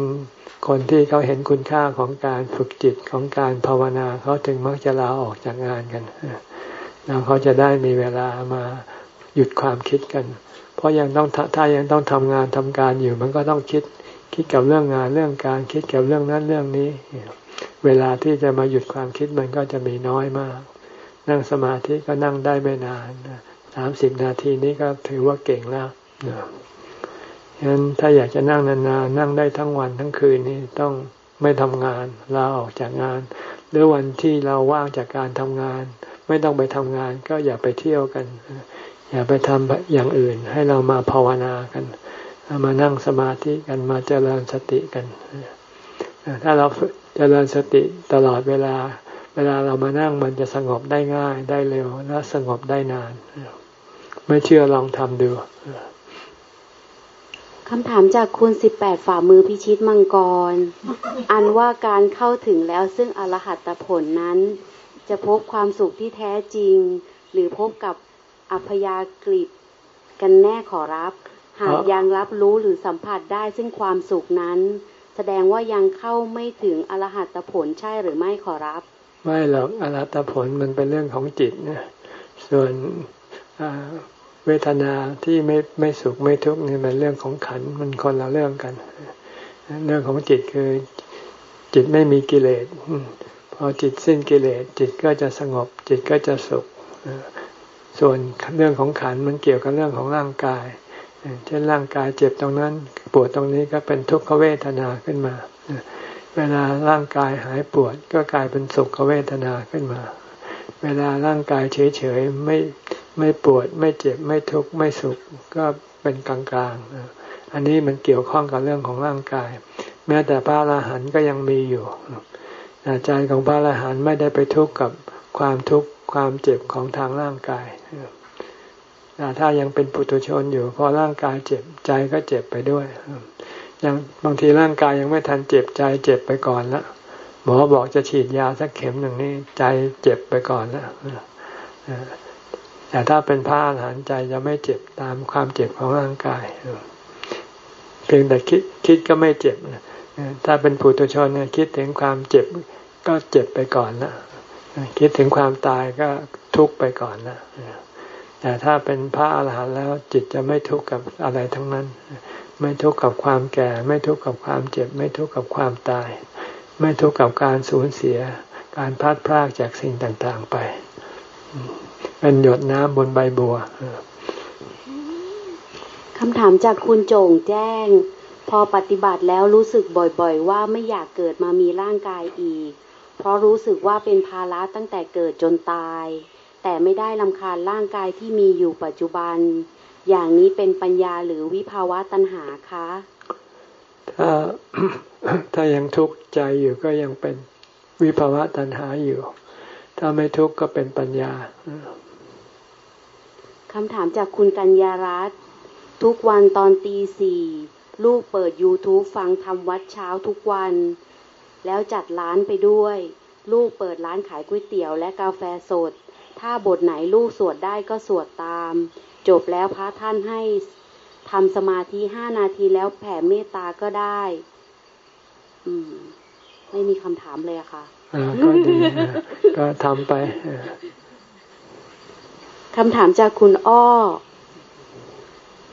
คนที่เขาเห็นคุณค่าของการฝึกจิตของการภาวนาเขาถึงมักจะลาออกจากงานกันแล้วเขาจะได้มีเวลามาหยุดความคิดกัน เพราะยังต้องถ้ายังต้องทำงานทำการอยู่ มันก็ต้องคิดคิดกับเรื่องงานเรื่องการคิดกับเรื่องนั้นเรื่องนี้ เวลาที่จะมาหยุดความคิดมันก็จะมีน้อยมาก นั่งสมาธิก็นั่งได้ไม่นานสามสิบนาทีนี้ก็ถือว่าเก่งแล้วฉะนั้นถ้าอยากจะนั่งนานๆนั่งได้ทั้งวันทั้งคืนนี้ต้องไม่ทำงานลาออกจากงาน หรือวันที่เราว่างจากการทำงาน ไม่ต้องไปทำงาน ก็อย่าไปเที่ยวกัน อย่าไปทำอย่างอื่น ให้เรามาภาวนากัน มานั่งสมาธิกันมาเจริญสติกัน ถ้าเราเจริญสติตลอดเวลา เวลาเรามานั่งมันจะสงบได้ง่ายได้เร็วและสงบได้นาน ไม่เชื่อลองทำดูคำถามจากคุณสิบแปดฝ่ามือพิชิตมังกร อันว่าการเข้าถึงแล้วซึ่งอรหัตผลนั้น จะพบความสุขที่แท้จริง หรือพบกับ อัพยากฤิกันแน่ขอรับ หากยังรับรู้หรือสัมผัสได้ซึ่งความสุขนั้น แสดงว่ายังเข้าไม่ถึงอรหัตผลใช่หรือไม่ขอรับ ไม่หรอกอรหัตผลมันเป็นเรื่องของจิตนะส่วนเวทนาที่ไม่ไม่สุขไม่ทุกข์นี่เป็นเรื่องของขันมันคนละเรื่องกัน เรื่องของจิตคือจิตไม่มีกิเลสพอจิตสิ้นกิเลสจิตก็จะสงบจิตก็จะสุข ส่วนเรื่องของขันมันเกี่ยวกับเรื่องของร่างกาย เช่นร่างกายเจ็บตรงนั้น ปวดตรงนี้ก็เป็นทุกขเวทนาขึ้นมา เวลาร่างกายหายปวดก็กลายเป็นสุขเวทนาขึ้นมา เวลาร่างกายเฉยๆไม่ไม่ปวดไม่เจ็บไม่ทุกข์ไม่สุขก็เป็นกลางๆ อันนี้มันเกี่ยวข้องกับเรื่องของร่างกาย แม้แต่พระอรหันต์ก็ยังมีอยู่ใจของพระอรหันต์ไม่ได้ไปทุกข์กับความทุกข์ ความเจ็บของทางร่างกายถ้ายังเป็นปุถุชนอยู่พอร่างกายเจ็บใจก็เจ็บไปด้วยยังบางทีร่างกายยังไม่ทันเจ็บใจเจ็บไปก่อนละหมอบอกจะฉีดยาสักเข็มหนึ่งนี่ใจเจ็บไปก่อนแล้วแต่ถ้าเป็นพระอรหันต์ใจจะไม่เจ็บตามความเจ็บของร่างกายเพียงแต่คิดคิดก็ไม่เจ็บถ้าเป็นปุถุชนเนี่ยคิดถึงความเจ็บก็เจ็บไปก่อนนะ คิดถึงความตายก็ทุกไปก่อนนะแต่ถ้าเป็นพระอาหารหันต์แล้วจิตจะไม่ทุกข์กับอะไรทั้งนั้น ไม่ทุกข์กับความแก่ ไม่ทุกข์กับความเจ็บ ไม่ทุกข์กับความตาย ไม่ทุกข์กับการสูญเสีย การพัดพรากจากสิ่งต่างๆไป เป็นหยดน้ำบนใบบัวคำถามจากคุณโจงแจ้ง พอปฏิบัติแล้วรู้สึกบ่อยๆ ว่าไม่อยากเกิดมามีร่างกายอีก เพราะรู้สึกว่าเป็นภาระตั้งแต่เกิดจนตาย แต่ไม่ได้ลำคาญร่างกายที่มีอยู่ปัจจุบัน อย่างนี้เป็นปัญญาหรือวิภาวะตัณหาคะถ้าถ้ายังทุกข์ใจอยู่ก็ยังเป็นวิภาวะตัณหาอยู่ ถ้าไม่ทุกข์ก็เป็นปัญญาคำถามจากคุณกัญญารัตทุกวันตอนตีสี่ลูกเปิด YouTube ฟังทำวัดเช้าทุกวัน แล้วจัดร้านไปด้วย ลูกเปิดร้านขายก๋วยเตี๋ยวและกาแฟสด ถ้าบทไหนลูกสวดได้ก็สวดตาม จบแล้วพระท่านให้ทำสมาธิห้านาทีแล้วแผ่เมตตาก็ได้ อืม ไม่มีคำถามเลยอะค่ะก็ดีก็ทำไปคำถามจากคุณอ้อ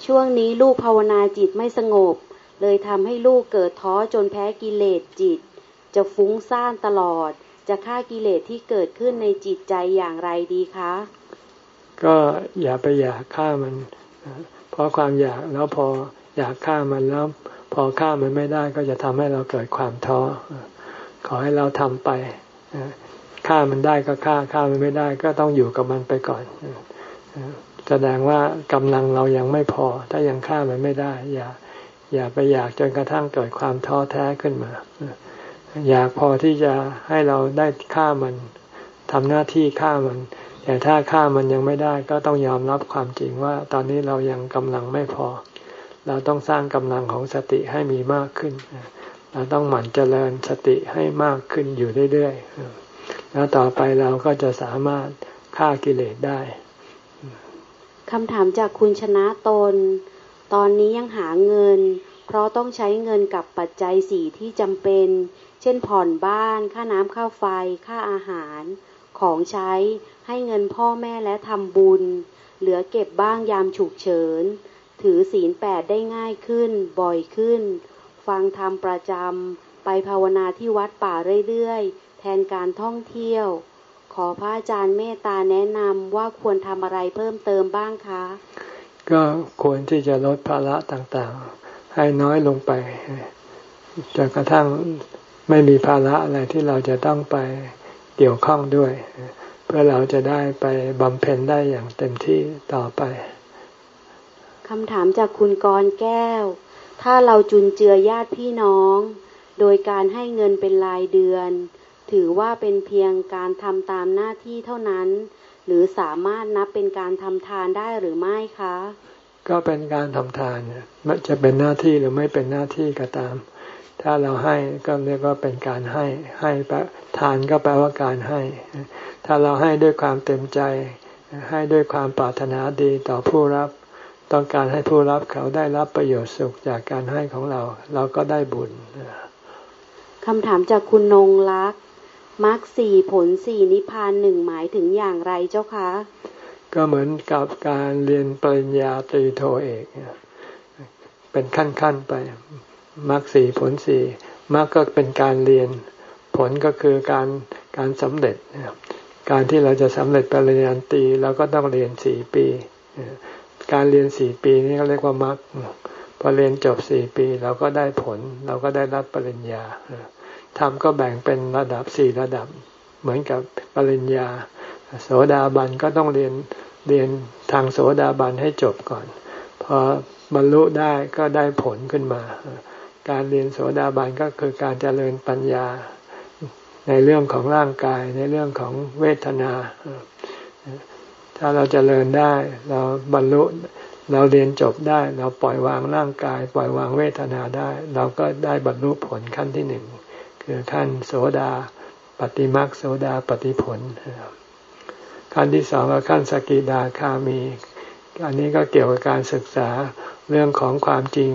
ช่วงนี้ลูกภาวนาจิตไม่สงบ เลยทำให้ลูกเกิดท้อจนแพ้กิเลสจิต จะฟุ้งซ่านตลอด จะฆ่ากิเลสที่เกิดขึ้นในจิตใจอย่างไรดีคะ ก็อย่าไปอยากฆ่ามัน เพราะความอยากแล้วพออยากฆ่ามันแล้ว พอฆ่ามันไม่ได้ก็จะทำให้เราเกิดความท้อ ขอให้เราทำไปฆ่ามันได้ก็ฆ่าฆ่ามันไม่ได้ก็ต้องอยู่กับมันไปก่อนแสดงว่ากำลังเรายังไม่พอ ถ้ายังฆ่ามันไม่ได้ อย่า อย่าไปอยากจนกระทั่งเกิดความท้อแท้ขึ้นมา อยากพอที่จะให้เราได้ฆ่ามันทำหน้าที่ฆ่ามัน แต่ถ้าฆ่ามันยังไม่ได้ก็ต้องยอมรับความจริงว่า ตอนนี้เรายังกำลังไม่พอ เราต้องสร้างกำลังของสติให้มีมากขึ้น เราต้องหมั่นเจริญสติให้มากขึ้นอยู่เรื่อยๆ แล้วต่อไปเราก็จะสามารถฆ่ากิเลสได้คำถามจากคุณชนะตน ตอนนี้ยังหาเงิน เพราะต้องใช้เงินกับปัจจัยสี่ที่จำเป็น เช่นผ่อนบ้าน ค่าน้ำค่าไฟ ค่าอาหาร ของใช้ ให้เงินพ่อแม่และทำบุญ เหลือเก็บบ้างยามฉุกเฉิน ถือศีลแปดได้ง่ายขึ้น บ่อยขึ้น ฟังธรรมประจำ ไปภาวนาที่วัดป่าเรื่อยๆ แทนการท่องเที่ยว ขอพระอาจารย์เมตตาแนะนำว่าควรทำอะไรเพิ่มเติมบ้างคะ ก็ควรที่จะลดภาระต่างๆ ให้น้อยลงไปจนกระทั่ง ไม่มีภาระอะไรที่เราจะต้องไปเกี่ยวข้องด้วย เพื่อเราจะได้ไปบำเพ็ญได้อย่างเต็มที่ต่อไปคำถามจากคุณกรแก้ว ถ้าเราจุนเจือญาติพี่น้อง โดยการให้เงินเป็นรายเดือน ถือว่าเป็นเพียงการทำตามหน้าที่เท่านั้น หรือสามารถนับเป็นการทำทานได้หรือไม่คะ ก็เป็นการทำทานจะเป็นหน้าที่หรือไม่เป็นหน้าที่ก็ตาม ถ้าเราให้ก็เรียกว่าเป็นการให้ให้แปลทานก็แปลว่าการให้ ถ้าเราให้ด้วยความเต็มใจ ให้ด้วยความปรารถนาดีต่อผู้รับ ต้องการให้ผู้รับเขาได้รับประโยชน์สุขจากการให้ของเรา เราก็ได้บุญคำถามจากคุณนงรักมรรคสี่ผลสี่นิพพานหนึ่งหมายถึงอย่างไรเจ้าคะ ก็เหมือนกับการเรียนปริญญาตรีโทเอก เป็นขั้นๆไป มรรคสี่ผลสี่มรรคก็เป็นการเรียน ผลก็คือการการสำเร็จ การที่เราจะสำเร็จปริญญาตรีเราก็ต้องเรียนสี่ปี การเรียนสี่ปีนี้เขาเรียกว่ามรรคพอเรียนจบสี่ปีเราก็ได้ผล เราก็ได้รับปริญญาธรรมก็แบ่งเป็นระดับสี่ระดับ เหมือนกับปริญญา โสดาบันก็ต้องเรียนเรียนทางโสดาบันให้จบก่อน พอบรรลุได้ก็ได้ผลขึ้นมา การเรียนโสดาบันก็คือการเจริญปัญญาในเรื่องของร่างกายในเรื่องของเวทนา ถ้าเราจเจริญได้ เราบรรลุเราเรียนจบได้ เราปล่อยวางร่างกาย ปล่อยวางเวทนาได้ เราก็ได้บรรลุผลขั้นที่หนึ่งคือขั้นโสดาปฏิมักโสดาปฏิผล ขั้นที่สองก็ขั้นสกิดาคามี อันนี้ก็เกี่ยวกับการศึกษาเรื่องของความจริง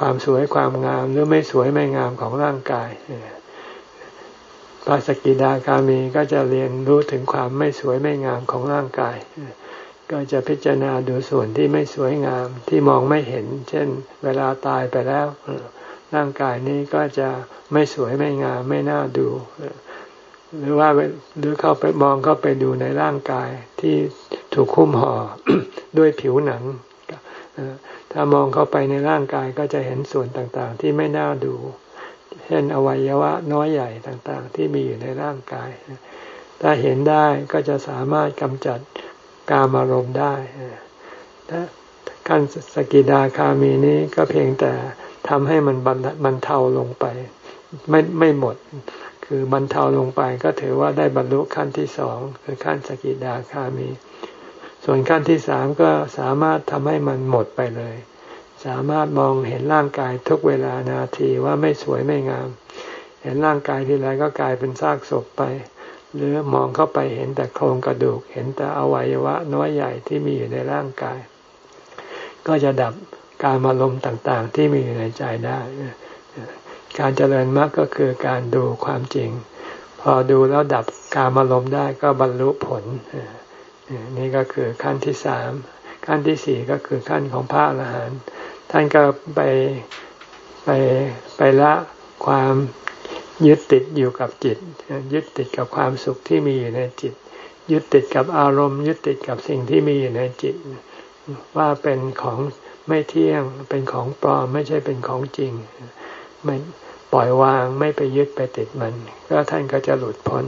ความสวยความงามหรือไม่สวยไม่งามของร่างกายพระสกิดาคามีก็จะเรียนรู้ถึงความไม่สวยไม่งามของร่างกาย ก็จะพิจารณาดูส่วนที่ไม่สวยงามที่มองไม่เห็น เช่น เวลาตายไปแล้วร่างกายนี้ก็จะไม่สวยไม่งามไม่น่าดูหรือว่าหรือเข้าไปมองเข้าไปดูในร่างกายที่ถูกคุ้มห่อด้วยผิวหนัง ถ้ามองเข้าไปในร่างกายก็จะเห็นส่วนต่างๆ ที่ไม่น่าดู เช่นอวัยวะน้อยใหญ่ต่างๆ ที่มีอยู่ในร่างกาย ถ้าเห็นได้ก็จะสามารถกำจัดกามอารมณ์ได้ถ้าขั้นสกิดาคามีนี้ก็เพียงแต่ทำให้มันบรรเทาลงไป ไม่ไม่หมด คือบรรเทาลงไปก็ถือว่าได้บรรลุขั้นที่สองคือขั้นสกิดาคามี ส่วนขั้นที่สามก็สามารถทำให้มันหมดไปเลย สามารถมองเห็นร่างกายทุกเวลานาทีว่าไม่สวยไม่งาม เห็นร่างกายทีไรก็กลายเป็นซากศพไป หรือมองเข้าไปเห็นแต่โครงกระดูก เห็นแต่อวัยวะน้อยใหญ่ที่มีอยู่ในร่างกาย ก็จะดับการอารมณ์ต่างๆ ที่มีอยู่ในใจได้ การเจริญมรรคก็คือการดูความจริง พอดูแล้วดับการอารมณ์ได้ก็บรรลุผล นี่ก็คือขั้นที่สามขั้นที่สี่ก็คือขั้นของพระอรหันต์ท่านก็ไปไปไปละความยึดติดอยู่กับจิต ยึดติดกับความสุขที่มีอยู่ในจิต ยึดติดกับอารมณ์ ยึดติดกับสิ่งที่มีอยู่ในจิต ว่าเป็นของไม่เที่ยงเป็นของปลอมไม่ใช่เป็นของจริงไม่ปล่อยวางไม่ไปยึดไปติดมัน ก็ท่านก็จะหลุดพ้น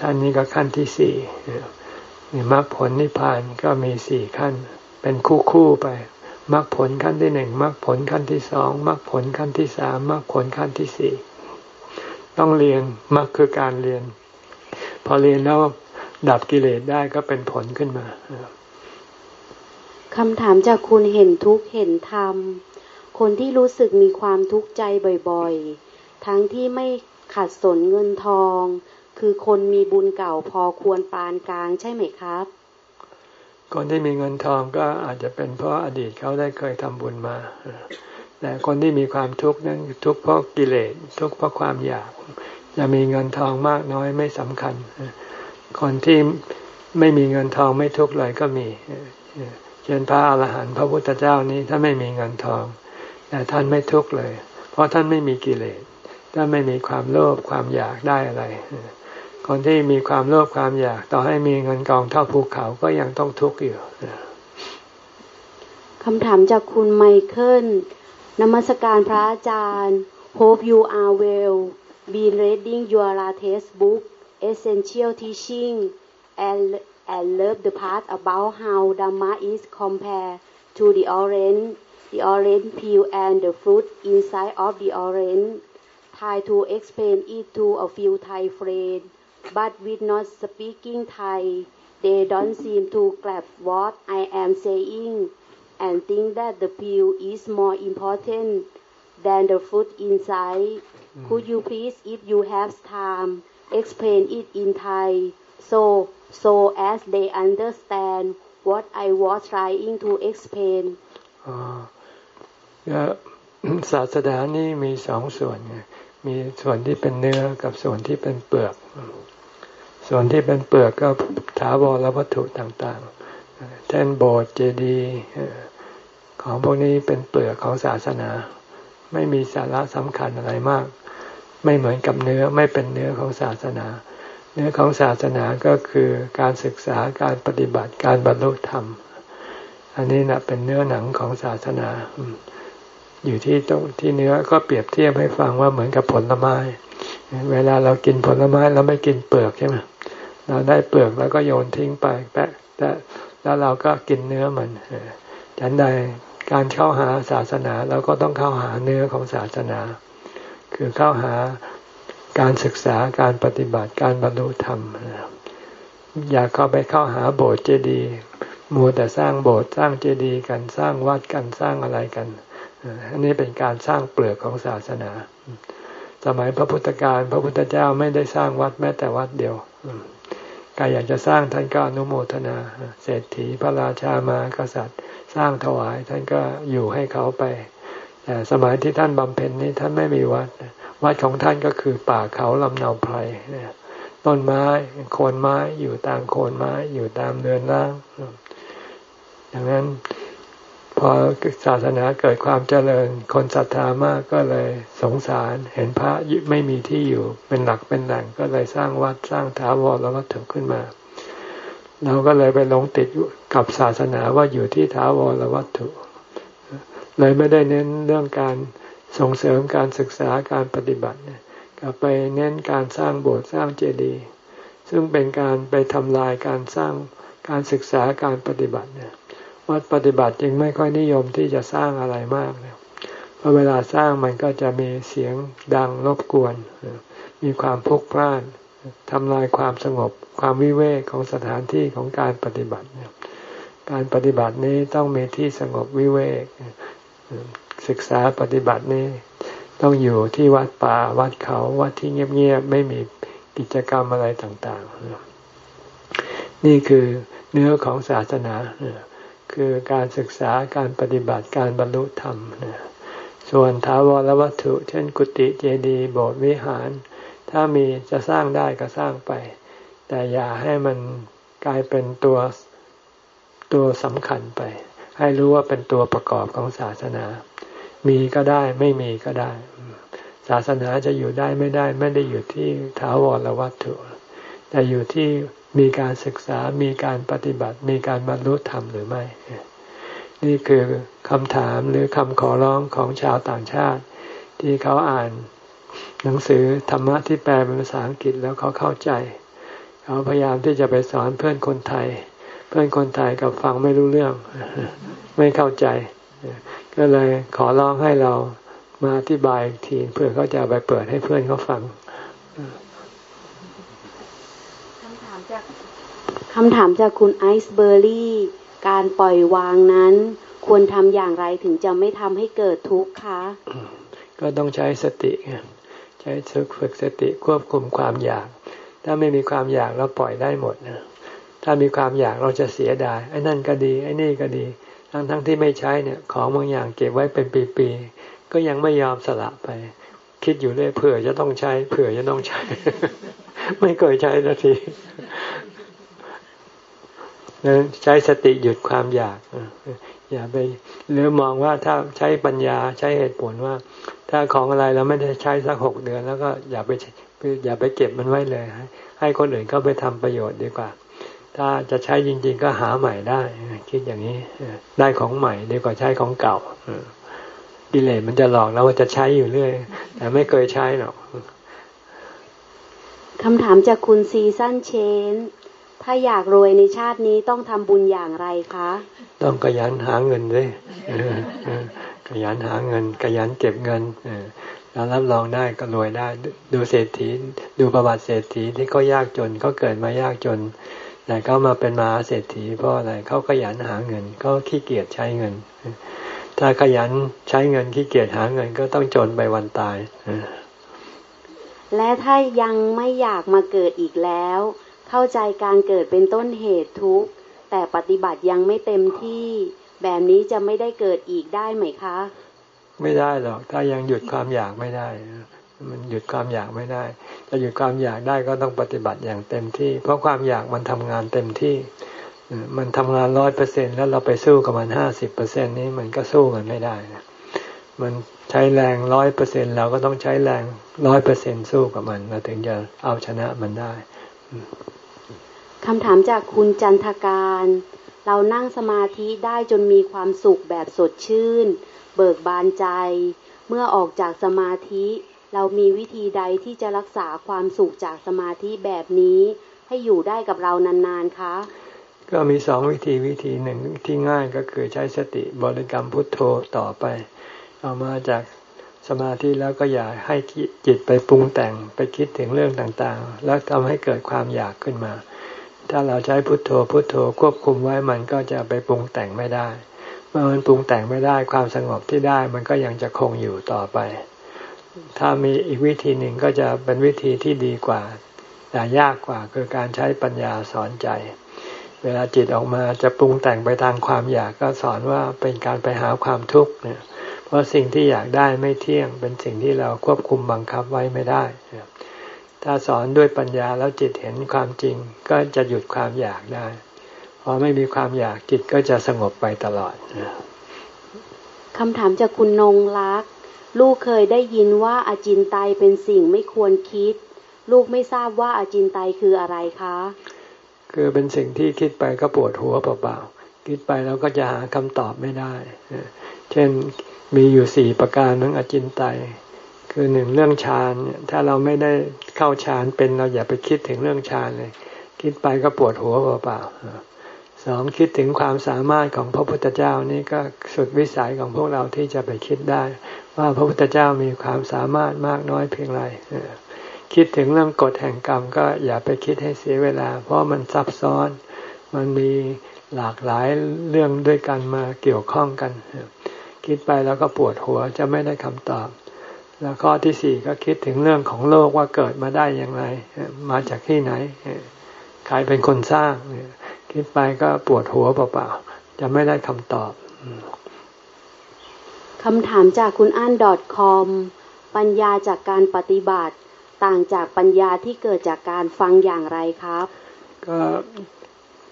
ท่านนี้ก็ขั้นที่สี่ มรรคผลนิพพานก็มีสี่ขั้น เป็นคู่คู่ไปมรรคผลขั้นที่หนึ่งมรรคผลขั้นที่สองมรรคผลขั้นที่สามมรรคผลขั้นที่สี่ต้องเรียนมรรคคือการเรียน พอเรียนแล้วดับกิเลสได้ก็เป็นผลขึ้นมาคำถามจากคุณเห็นทุกเห็นธรรม คนที่รู้สึกมีความทุกข์ใจบ่อยๆ ทั้งที่ไม่ขัดสนเงินทอง คือคนมีบุญเก่าพอควรปานกลางใช่ไหมครับ คนที่มีเงินทองก็อาจจะเป็นเพราะอดีตเขาได้เคยทำบุญมา แต่คนที่มีความทุกข์นั้นทุกข์เพราะกิเลสทุกข์เพราะความอยากจะมีเงินทองมากน้อยไม่สำคัญ คนที่ไม่มีเงินทองไม่ทุกข์เลยก็มีเช่นพระอาหารหันต์พระพุทธเจ้านี้ถ้าไม่มีเงินทอง แต่ท่านไม่ทุกข์เลย เพราะท่านไม่มีกิเลสท่านไม่มีความโลภความอยากได้อะไร คนที่มีความโลภความอยากต่อให้มีเงินกองเท่าภูเขาก็ยังต้องทุกข์อยู่คำถามจากคุณไมเคิลนมัสการพระอาจารย์ Hope you are well been reading your latest book Essential Teaching and and love the part about how Dhamma is compared to the orange the orange peel and the fruit inside of the orange try to explain it to a few Thai friends but with not speaking Thai, they don't seem to grasp what I am saying and think that the peel is more important than the fruit inside. Mm. Could you please, if you have time, explain it in Thai so so as they understand what I was trying to explain ศาสดานี่มีสองส่วนไงมีส่วนที่เป็นเนื้อกับส่วนที่เป็นเปลือก ส่วนที่เป็นเปลือกก็ถาวรวัตถุต่างๆ เช่นโบสถ์เจดีย์ของพวกนี้เป็นเปลือกของศาสนา ไม่มีสาระสำคัญอะไรมาก ไม่เหมือนกับเนื้อไม่เป็นเนื้อของศาสนา เนื้อของศาสนาก็คือการศึกษาการปฏิบัติการบรรลุธรรม อันนี้นะเป็นเนื้อหนังของศาสนา อยู่ที่ตรงที่เนื้อก็เปรียบเทียบให้ฟังว่าเหมือนกับผลไม้ เวลาเรากินผลไม้เราไม่กินเปลือกใช่ไหม เราได้เปลือกแล้วก็โยนทิ้งไปแปะแต่แล้วเราก็กินเนื้อมันฉันใดการเข้าหาศาสนาเราก็ต้องเข้าหาเนื้อของศาสนา คือเข้าหาการศึกษาการปฏิบัติการบรรลุธรรม อยากเข้าไปเข้าหาโบสถ์เจดีย์มัวแต่สร้างโบสถ์สร้างเจดีย์กันสร้างวัดกันสร้างอะไรกัน อันนี้เป็นการสร้างเปลือกของศาสนา สมัยพระพุทธการพระพุทธเจ้าไม่ได้สร้างวัดแม้แต่วัดเดียว ใครอยากจะสร้างท่านก็อนุโมทนา เศรษฐีพระราชามากษัตริย์ สร้างถวายท่านก็อยู่ให้เขาไป แต่สมัยที่ท่านบำเพ็ญนี้ท่านไม่มีวัด วัดของท่านก็คือป่าเขาลำเนาไพรต้นไม้โคนไม้อยู่ตามโคนไม้อยู่ตามเดินล่างดังนั้น พอศาสนาเกิดความเจริญ คนศรัทธามากก็เลยสงสารเห็นพระไม่มีที่อยู่เป็นหลักเป็นแหล่งก็เลยสร้างวัดสร้างถาวรววัตถุขึ้นมา เราก็เลยไปหลงติดกับศาสนาว่าอยู่ที่ถาวรวัตถุ เลยไม่ได้เน้นเรื่องการส่งเสริมการศึกษาการปฏิบัติกลับไปเน้นการสร้างโบสถ์สร้างเจดีย์ซึ่งเป็นการไปทำลายการสร้างการศึกษาการปฏิบัติเนี่ย วัดปฏิบัติจึงไม่ค่อยนิยมที่จะสร้างอะไรมากเนี่ยเพราะเวลาสร้างมันก็จะมีเสียงดังรบกวน มีความพลุกพล่านทำลายความสงบ ความวิเวกของสถานที่ของการปฏิบัติการปฏิบัตินี้ต้องมีที่สงบวิเวก ศึกษาปฏิบัตินี้ ต้องอยู่ที่วัดป่าวัดเขาวัดที่เงียบๆไม่มีกิจกรรมอะไรต่างๆ นี่คือเนื้อของศาสนา คือการศึกษาการปฏิบัติการบรรลุธรรมนะส่วนถาวรวัตถุ เช่นกุฏิเจดีย์โบสถ์วิหาร ถ้ามีจะสร้างได้ก็สร้างไป แต่อย่าให้มันกลายเป็นตัวตัวสำคัญไป ให้รู้ว่าเป็นตัวประกอบของศาสนา มีก็ได้ไม่มีก็ได้ ศาสนาจะอยู่ได้ไม่ได้ ไม่ได้อยู่ที่ถาวรวัตถุ แต่อยู่ที่มีการศึกษามีการปฏิบัติ มีการบรรลุธรรมหรือไม่ นี่คือคำถามหรือคำขอร้องของชาวต่างชาติ ที่เขาอ่านหนังสือธรรมะที่แปลเป็นภาษาอังกฤษแล้วเขาเข้าใจเขาพยายามที่จะไปสอนเพื่อนคนไทย เพื่อนคนไทยกับฟังไม่รู้เรื่อง ไม่เข้าใจ ก็เลยขอร้องให้เรามาอธิบายอีกทีเพื่อเขาจะไปเปิดให้เพื่อนเขาฟัง คำถามจากคุณไอซ์เบอร์รี่ การปล่อยวางนั้น ควรทำอย่างไรถึงจะไม่ทำให้เกิดทุกข์คะ ก็ต้องใช้สติ ใช้ฝึกสติควบคุมความอยาก ถ้าไม่มีความอยากเราปล่อยได้หมดนะถ้ามีความอยากเราจะเสียดายไอ้นั่นก็ดีไอ้นี่ก็ดี ทั้งทั้งที่ไม่ใช้เนี่ย ของบางอย่างเก็บไว้เป็นปีๆ ก็ยังไม่ยอมสละไป คิดอยู่เรื่อยเผื่อจะต้องใช้ เผื่อจะต้องใช้ ไม่เคยใช้สักที ใช้สติหยุดความอยากอย่าไปหรือมองว่าถ้าใช้ปัญญาใช้เหตุผลว่า ถ้าของอะไรเราไม่ได้ใช้สักหกเดือน แล้วก็อย่าไปอย่าไปเก็บมันไว้เลยให้คนอื่นเขาไปทำประโยชน์ดีกว่า ถ้าจะใช้จริง ๆ ก็หาใหม่ได้ คิดอย่างนี้ได้ของใหม่ดีกว่าใช้ของเก่าดิเลมันจะหลอกเราว่าจะใช้อยู่เรื่อย แต่ไม่เคยใช้หรอกคำถามจากคุณซีซันเชน ถ้าอยากรวยในชาตินี้ต้องทำบุญอย่างไรคะ ต้องขยันหาเงินเลยขยันหาเงิน ขยันเก็บเงินแล้วรับรองได้ก็รวยได้ ดูเศรษฐี ดูประวัติเศรษฐีที่เขายากจนเขาเกิดมายากจน แต่เขามาเป็นมหาเศรษฐีเพราะอะไรเขาขยันหาเงินเขาขี้เกียจใช้เงิน ถ้าขยันใช้เงินขี้เกียจหาเงินก็ต้องจนไปวันตายและถ้ายังไม่อยากมาเกิดอีกแล้ว เข้าใจการเกิดเป็นต้นเหตุทุกแต่ปฏิบัติยังไม่เต็มที่ แบบนี้จะไม่ได้เกิดอีกได้ไหมคะ ไม่ได้หรอกถ้ายังหยุดความอยากไม่ได้ มันหยุดความอยากไม่ได้ จะหยุดความอยากได้ก็ต้องปฏิบัติอย่างเต็มที่ เพราะความอยากมันทำงานเต็มที่ มันทำงานร้อยเปอร์เซ็นแล้วเราไปสู้กับมันห้าสิบเปอร์เซ็นนี้มันก็สู้มันไม่ได้นะมันใช้แรงร้อยเปอร์เซ็นเราก็ต้องใช้แรงร้อยเปอร์เซ็นสู้กับมันเราถึงจะเอาชนะมันได้ คำถามจากคุณจันทการ เรานั่งสมาธิได้จนมีความสุขแบบสดชื่น เบิกบานใจ เมื่อออกจากสมาธิ เรามีวิธีใดที่จะรักษาความสุขจากสมาธิแบบนี้ให้อยู่ได้กับเรานานๆคะ ก็มีสองวิธีวิธีหนึ่งที่ง่ายก็คือใช้สติบริกรรมพุทโธต่อไป เอามาจากสมาธิแล้วก็อย่าให้จิตไปปรุงแต่งไปคิดถึงเรื่องต่างๆ แล้วทำให้เกิดความอยากขึ้นมา ถ้าเราใช้พุทโธพุทโธควบคุมไว้มันก็จะไปปรุงแต่งไม่ได้เมื่อมันปรุงแต่งไม่ได้ความสงบที่ได้มันก็ยังจะคงอยู่ต่อไป ถ้ามีอีกวิธีหนึ่งก็จะเป็นวิธีที่ดีกว่า แต่ยากกว่าคือการใช้ปัญญาสอนใจ เวลาจิตออกมาจะปรุงแต่งไปทางความอยากก็สอนว่าเป็นการไปหาความทุกข์เนี่ย เพราะสิ่งที่อยากได้ไม่เที่ยงเป็นสิ่งที่เราควบคุมบังคับไว้ไม่ได้ ถ้าสอนด้วยปัญญาแล้วจิตเห็นความจริง ก็จะหยุดความอยากได้ พอไม่มีความอยากจิตก็จะสงบไปตลอดคำถามจากคุณนงรักลูกเคยได้ยินว่าอาจินไตเป็นสิ่งไม่ควรคิด ลูกไม่ทราบว่าอาจินไตคืออะไรคะ คือเป็นสิ่งที่คิดไปก็ปวดหัวเปล่าๆคิดไปแล้วก็จะหาคำตอบไม่ได้ เช่นมีอยู่สี่ประการของอจินไตย คือหนึ่งเรื่องฌานเนี่ยถ้าเราไม่ได้เข้าฌานเป็นเราอย่าไปคิดถึงเรื่องฌานเลย คิดไปก็ปวดหัวเปล่าๆสองคิดถึงความสามารถของพระพุทธเจ้านี่ก็สุดวิสัยของพวกเราที่จะไปคิดได้ ว่าพระพุทธเจ้ามีความสามารถมากน้อยเพียงไรคิดถึงเรื่องกฎแห่งกรรมก็อย่าไปคิดให้เสียเวลา เพราะมันซับซ้อน มันมีหลากหลายเรื่องด้วยกันมาเกี่ยวข้องกัน คิดไปแล้วก็ปวดหัวจะไม่ได้คำตอบ แล้วข้อที่สี่ก็คิดถึงเรื่องของโลกว่าเกิดมาได้อย่างไร มาจากที่ไหนใครเป็นคนสร้างคิดไปก็ปวดหัวเปล่าๆจะไม่ได้คำตอบคำถามจากคุณอั้น .com ปัญญาจากการปฏิบัติ ต่างจากปัญญาที่เกิดจากการฟังอย่างไรครับ ก็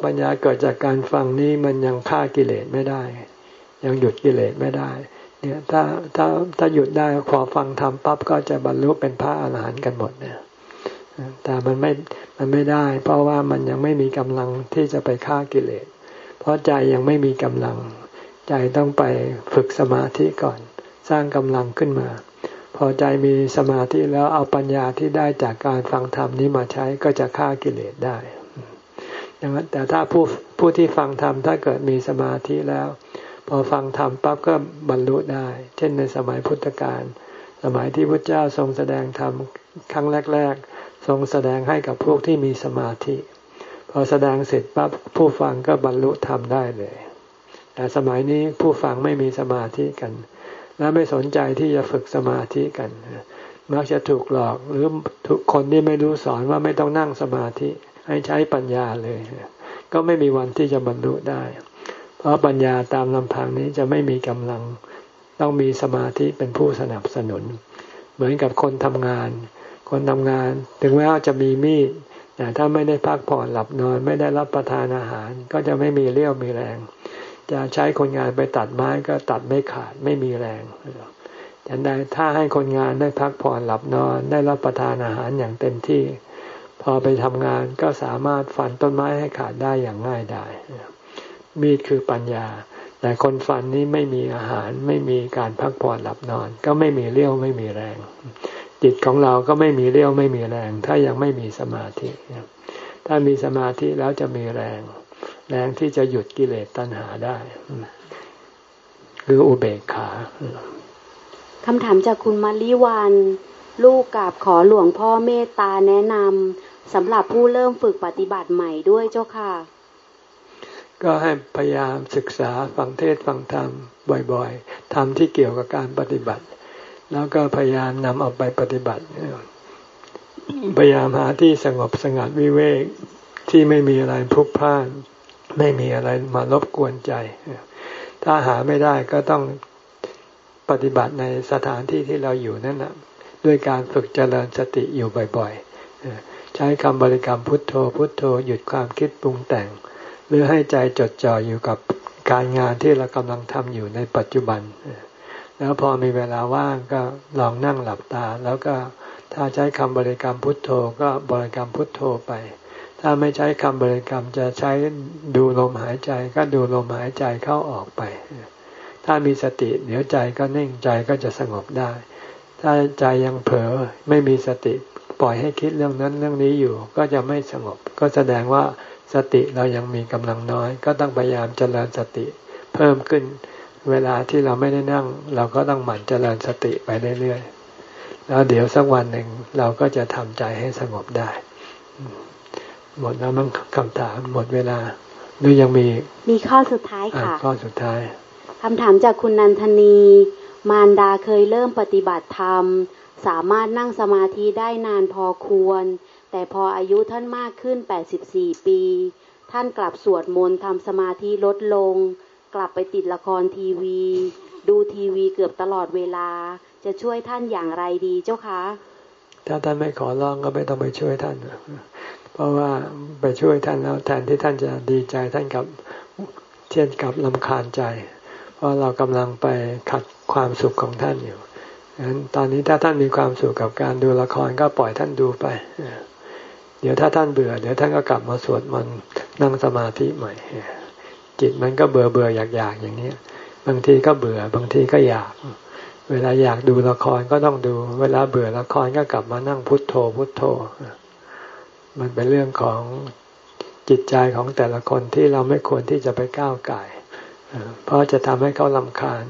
ปัญญาเกิดจากการฟังนี้มันยังฆ่ากิเลสไม่ได้ ยังหยุดกิเลสไม่ได้ เนี่ยถ้าถ้าถ้าหยุดได้พอฟังทำปั๊บก็จะบรรลุเป็นพระอาหารหันต์กันหมดเนี่ยแต่มันไม่มันไม่ได้ เพราะว่ามันยังไม่มีกำลังที่จะไปฆ่ากิเลส เพราะใจยังไม่มีกำลัง ใจต้องไปฝึกสมาธิก่อน สร้างกำลังขึ้นมา พอใจมีสมาธิแล้วเอาปัญญาที่ได้จากการฟังธรรมนี้มาใช้ก็จะฆ่ากิเลสได้ดังนั้นแต่ถ้าผู้ผู้ที่ฟังธรรมถ้าเกิดมีสมาธิแล้ว พอฟังธรรมปั๊บก็บรรลุได้ เช่นในสมัยพุทธกาลสมัยที่พระเจ้าทรงแสดงธรรมครั้งแรก ๆ ทรงแสดงให้กับพวกที่มีสมาธิ พอแสดงเสร็จปั๊บผู้ฟังก็บรรลุธรรมได้เลย แต่สมัยนี้ผู้ฟังไม่มีสมาธิกัน และไม่สนใจที่จะฝึกสมาธิกัน มักจะถูกหลอกหรือทุกคนที่ไม่รู้สอนว่าไม่ต้องนั่งสมาธิให้ใช้ปัญญาเลย ก็ไม่มีวันที่จะบรรลุได้ เพราะปัญญาตามลำพังนี้จะไม่มีกำลัง ต้องมีสมาธิเป็นผู้สนับสนุน เหมือนกับคนทำงาน คนทำงาน ถึงแม้ว่าจะมีมีดแต่ถ้าไม่ได้พักผ่อนหลับนอนไม่ได้รับประทานอาหาร ก็จะไม่มีเรี่ยวมีแรง จะใช้คนงานไปตัดไม้ก็ตัดไม่ขาดไม่มีแรงแต่ใดถ้าให้คนงานได้พักผ่อนหลับนอนได้รับประทานอาหารอย่างเต็มที่ พอไปทำงานก็สามารถฝันต้นไม้ให้ขาดได้อย่างง่ายดาย มีดคือปัญญา แต่คนฟันนี้ไม่มีอาหาร ไม่มีการพักผ่อนหลับนอน ก็ไม่มีเรี่ยวไม่มีแรง จิตของเราก็ไม่มีเรี่ยวไม่มีแรง ถ้ายังไม่มีสมาธิ ถ้ามีสมาธิแล้วจะมีแรง แรงที่จะหยุดกิเลสตัณหาได้ คืออุเบกขาคำถามจากคุณมาริวันลูกกราบขอหลวงพ่อเมตตาแนะนำสำหรับผู้เริ่มฝึกปฏิบัติใหม่ด้วยเจ้าค่ะ ก็ให้พยายามศึกษาฟังเทศฟังธรรมบ่อยๆทำที่เกี่ยวกับการปฏิบัติ แล้วก็พยายามนำเอาไปปฏิบัติ พยายามหาที่สงบสงัดวิเวกที่ไม่มีอะไรพลุกพล่าน ไม่มีอะไรมารบกวนใจ ถ้าหาไม่ได้ก็ต้องปฏิบัติในสถานที่ที่เราอยู่นั่นแหะด้วยการฝึกเจริญสติอยู่บ่อยๆใช้คำบริกรรมพุทโธพุทโธหยุดความคิดปรุงแต่ง หรือให้ใจจดจ่ออยู่กับการงานที่เรากำลังทำอยู่ในปัจจุบัน แล้วพอมีเวลาว่างก็ลองนั่งหลับตา แล้วก็ถ้าใช้คำบริกรรมพุทโธก็บริกรรมพุทโธไป ถ้าไม่ใช้คำบริกรรมจะใช้ดูลมหายใจก็ดูลมหายใจเข้าออกไป ถ้ามีสติเดี๋ยวใจก็นิ่งใจก็จะสงบได้ ถ้าใจยังเผลอไม่มีสติปล่อยให้คิดเรื่องนั้นเรื่องนี้อยู่ ก็จะไม่สงบ ก็แสดงว่า สติเรายังมีกำลังน้อย ก็ต้องพยายามเจริญสติเพิ่มขึ้น เวลาที่เราไม่ได้นั่ง เราก็ต้องหมั่นเจริญสติไปเรื่อยๆแล้วเดี๋ยวสักวันหนึ่งเราก็จะทำใจให้สงบได้ หมดแล้วมั้งคำถามหมดเวลาหรือยังมีมีข้อสุดท้ายค่ะข้อสุดท้ายคำถามจากคุณนันทนี มารดาเคยเริ่มปฏิบัติธรรม สามารถนั่งสมาธิได้นานพอควร แต่พออายุท่านมากขึ้น 84 ปี ท่านกลับสวดมนต์ทำสมาธิลดลง กลับไปติดละครทีวี ดูทีวีเกือบตลอดเวลา จะช่วยท่านอย่างไรดีเจ้าคะ ถ้าท่านไม่ขอร้องก็ไม่ต้องไปช่วยท่าน เพราะว่าไปช่วยท่านแล้วแทนที่ท่านจะดีใจท่านกับเช่นกับลำคาญใจ เพราะเรากำลังไปขัดความสุขของท่านอยู่ฉะนั้นตอนนี้ถ้าท่านมีความสุขกับการดูละครก็ปล่อยท่านดูไป เดี๋ยวถ้าท่านเบื่อ เดี๋ยวท่านก็กลับมาสวดมนต์นั่งสมาธิใหม่ จิตมันก็เบื่อเบื่ออยากอยากอย่างนี้บางทีก็เบื่อบางทีก็อยาก เวลาอยากดูละครก็ต้องดู เวลาเบื่อละครก็กลับมานั่งพุทโธพุทโธ มันเป็นเรื่องของจิตใจของแต่ละคนที่เราไม่ควรที่จะไปก้าวไก่เพราะจะทำให้เขาลำคาญ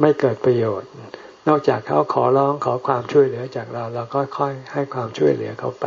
ไม่เกิดประโยชน์ นอกจากเขาขอร้องขอความช่วยเหลือจากเรา เราก็ค่อยให้ความช่วยเหลือเขาไป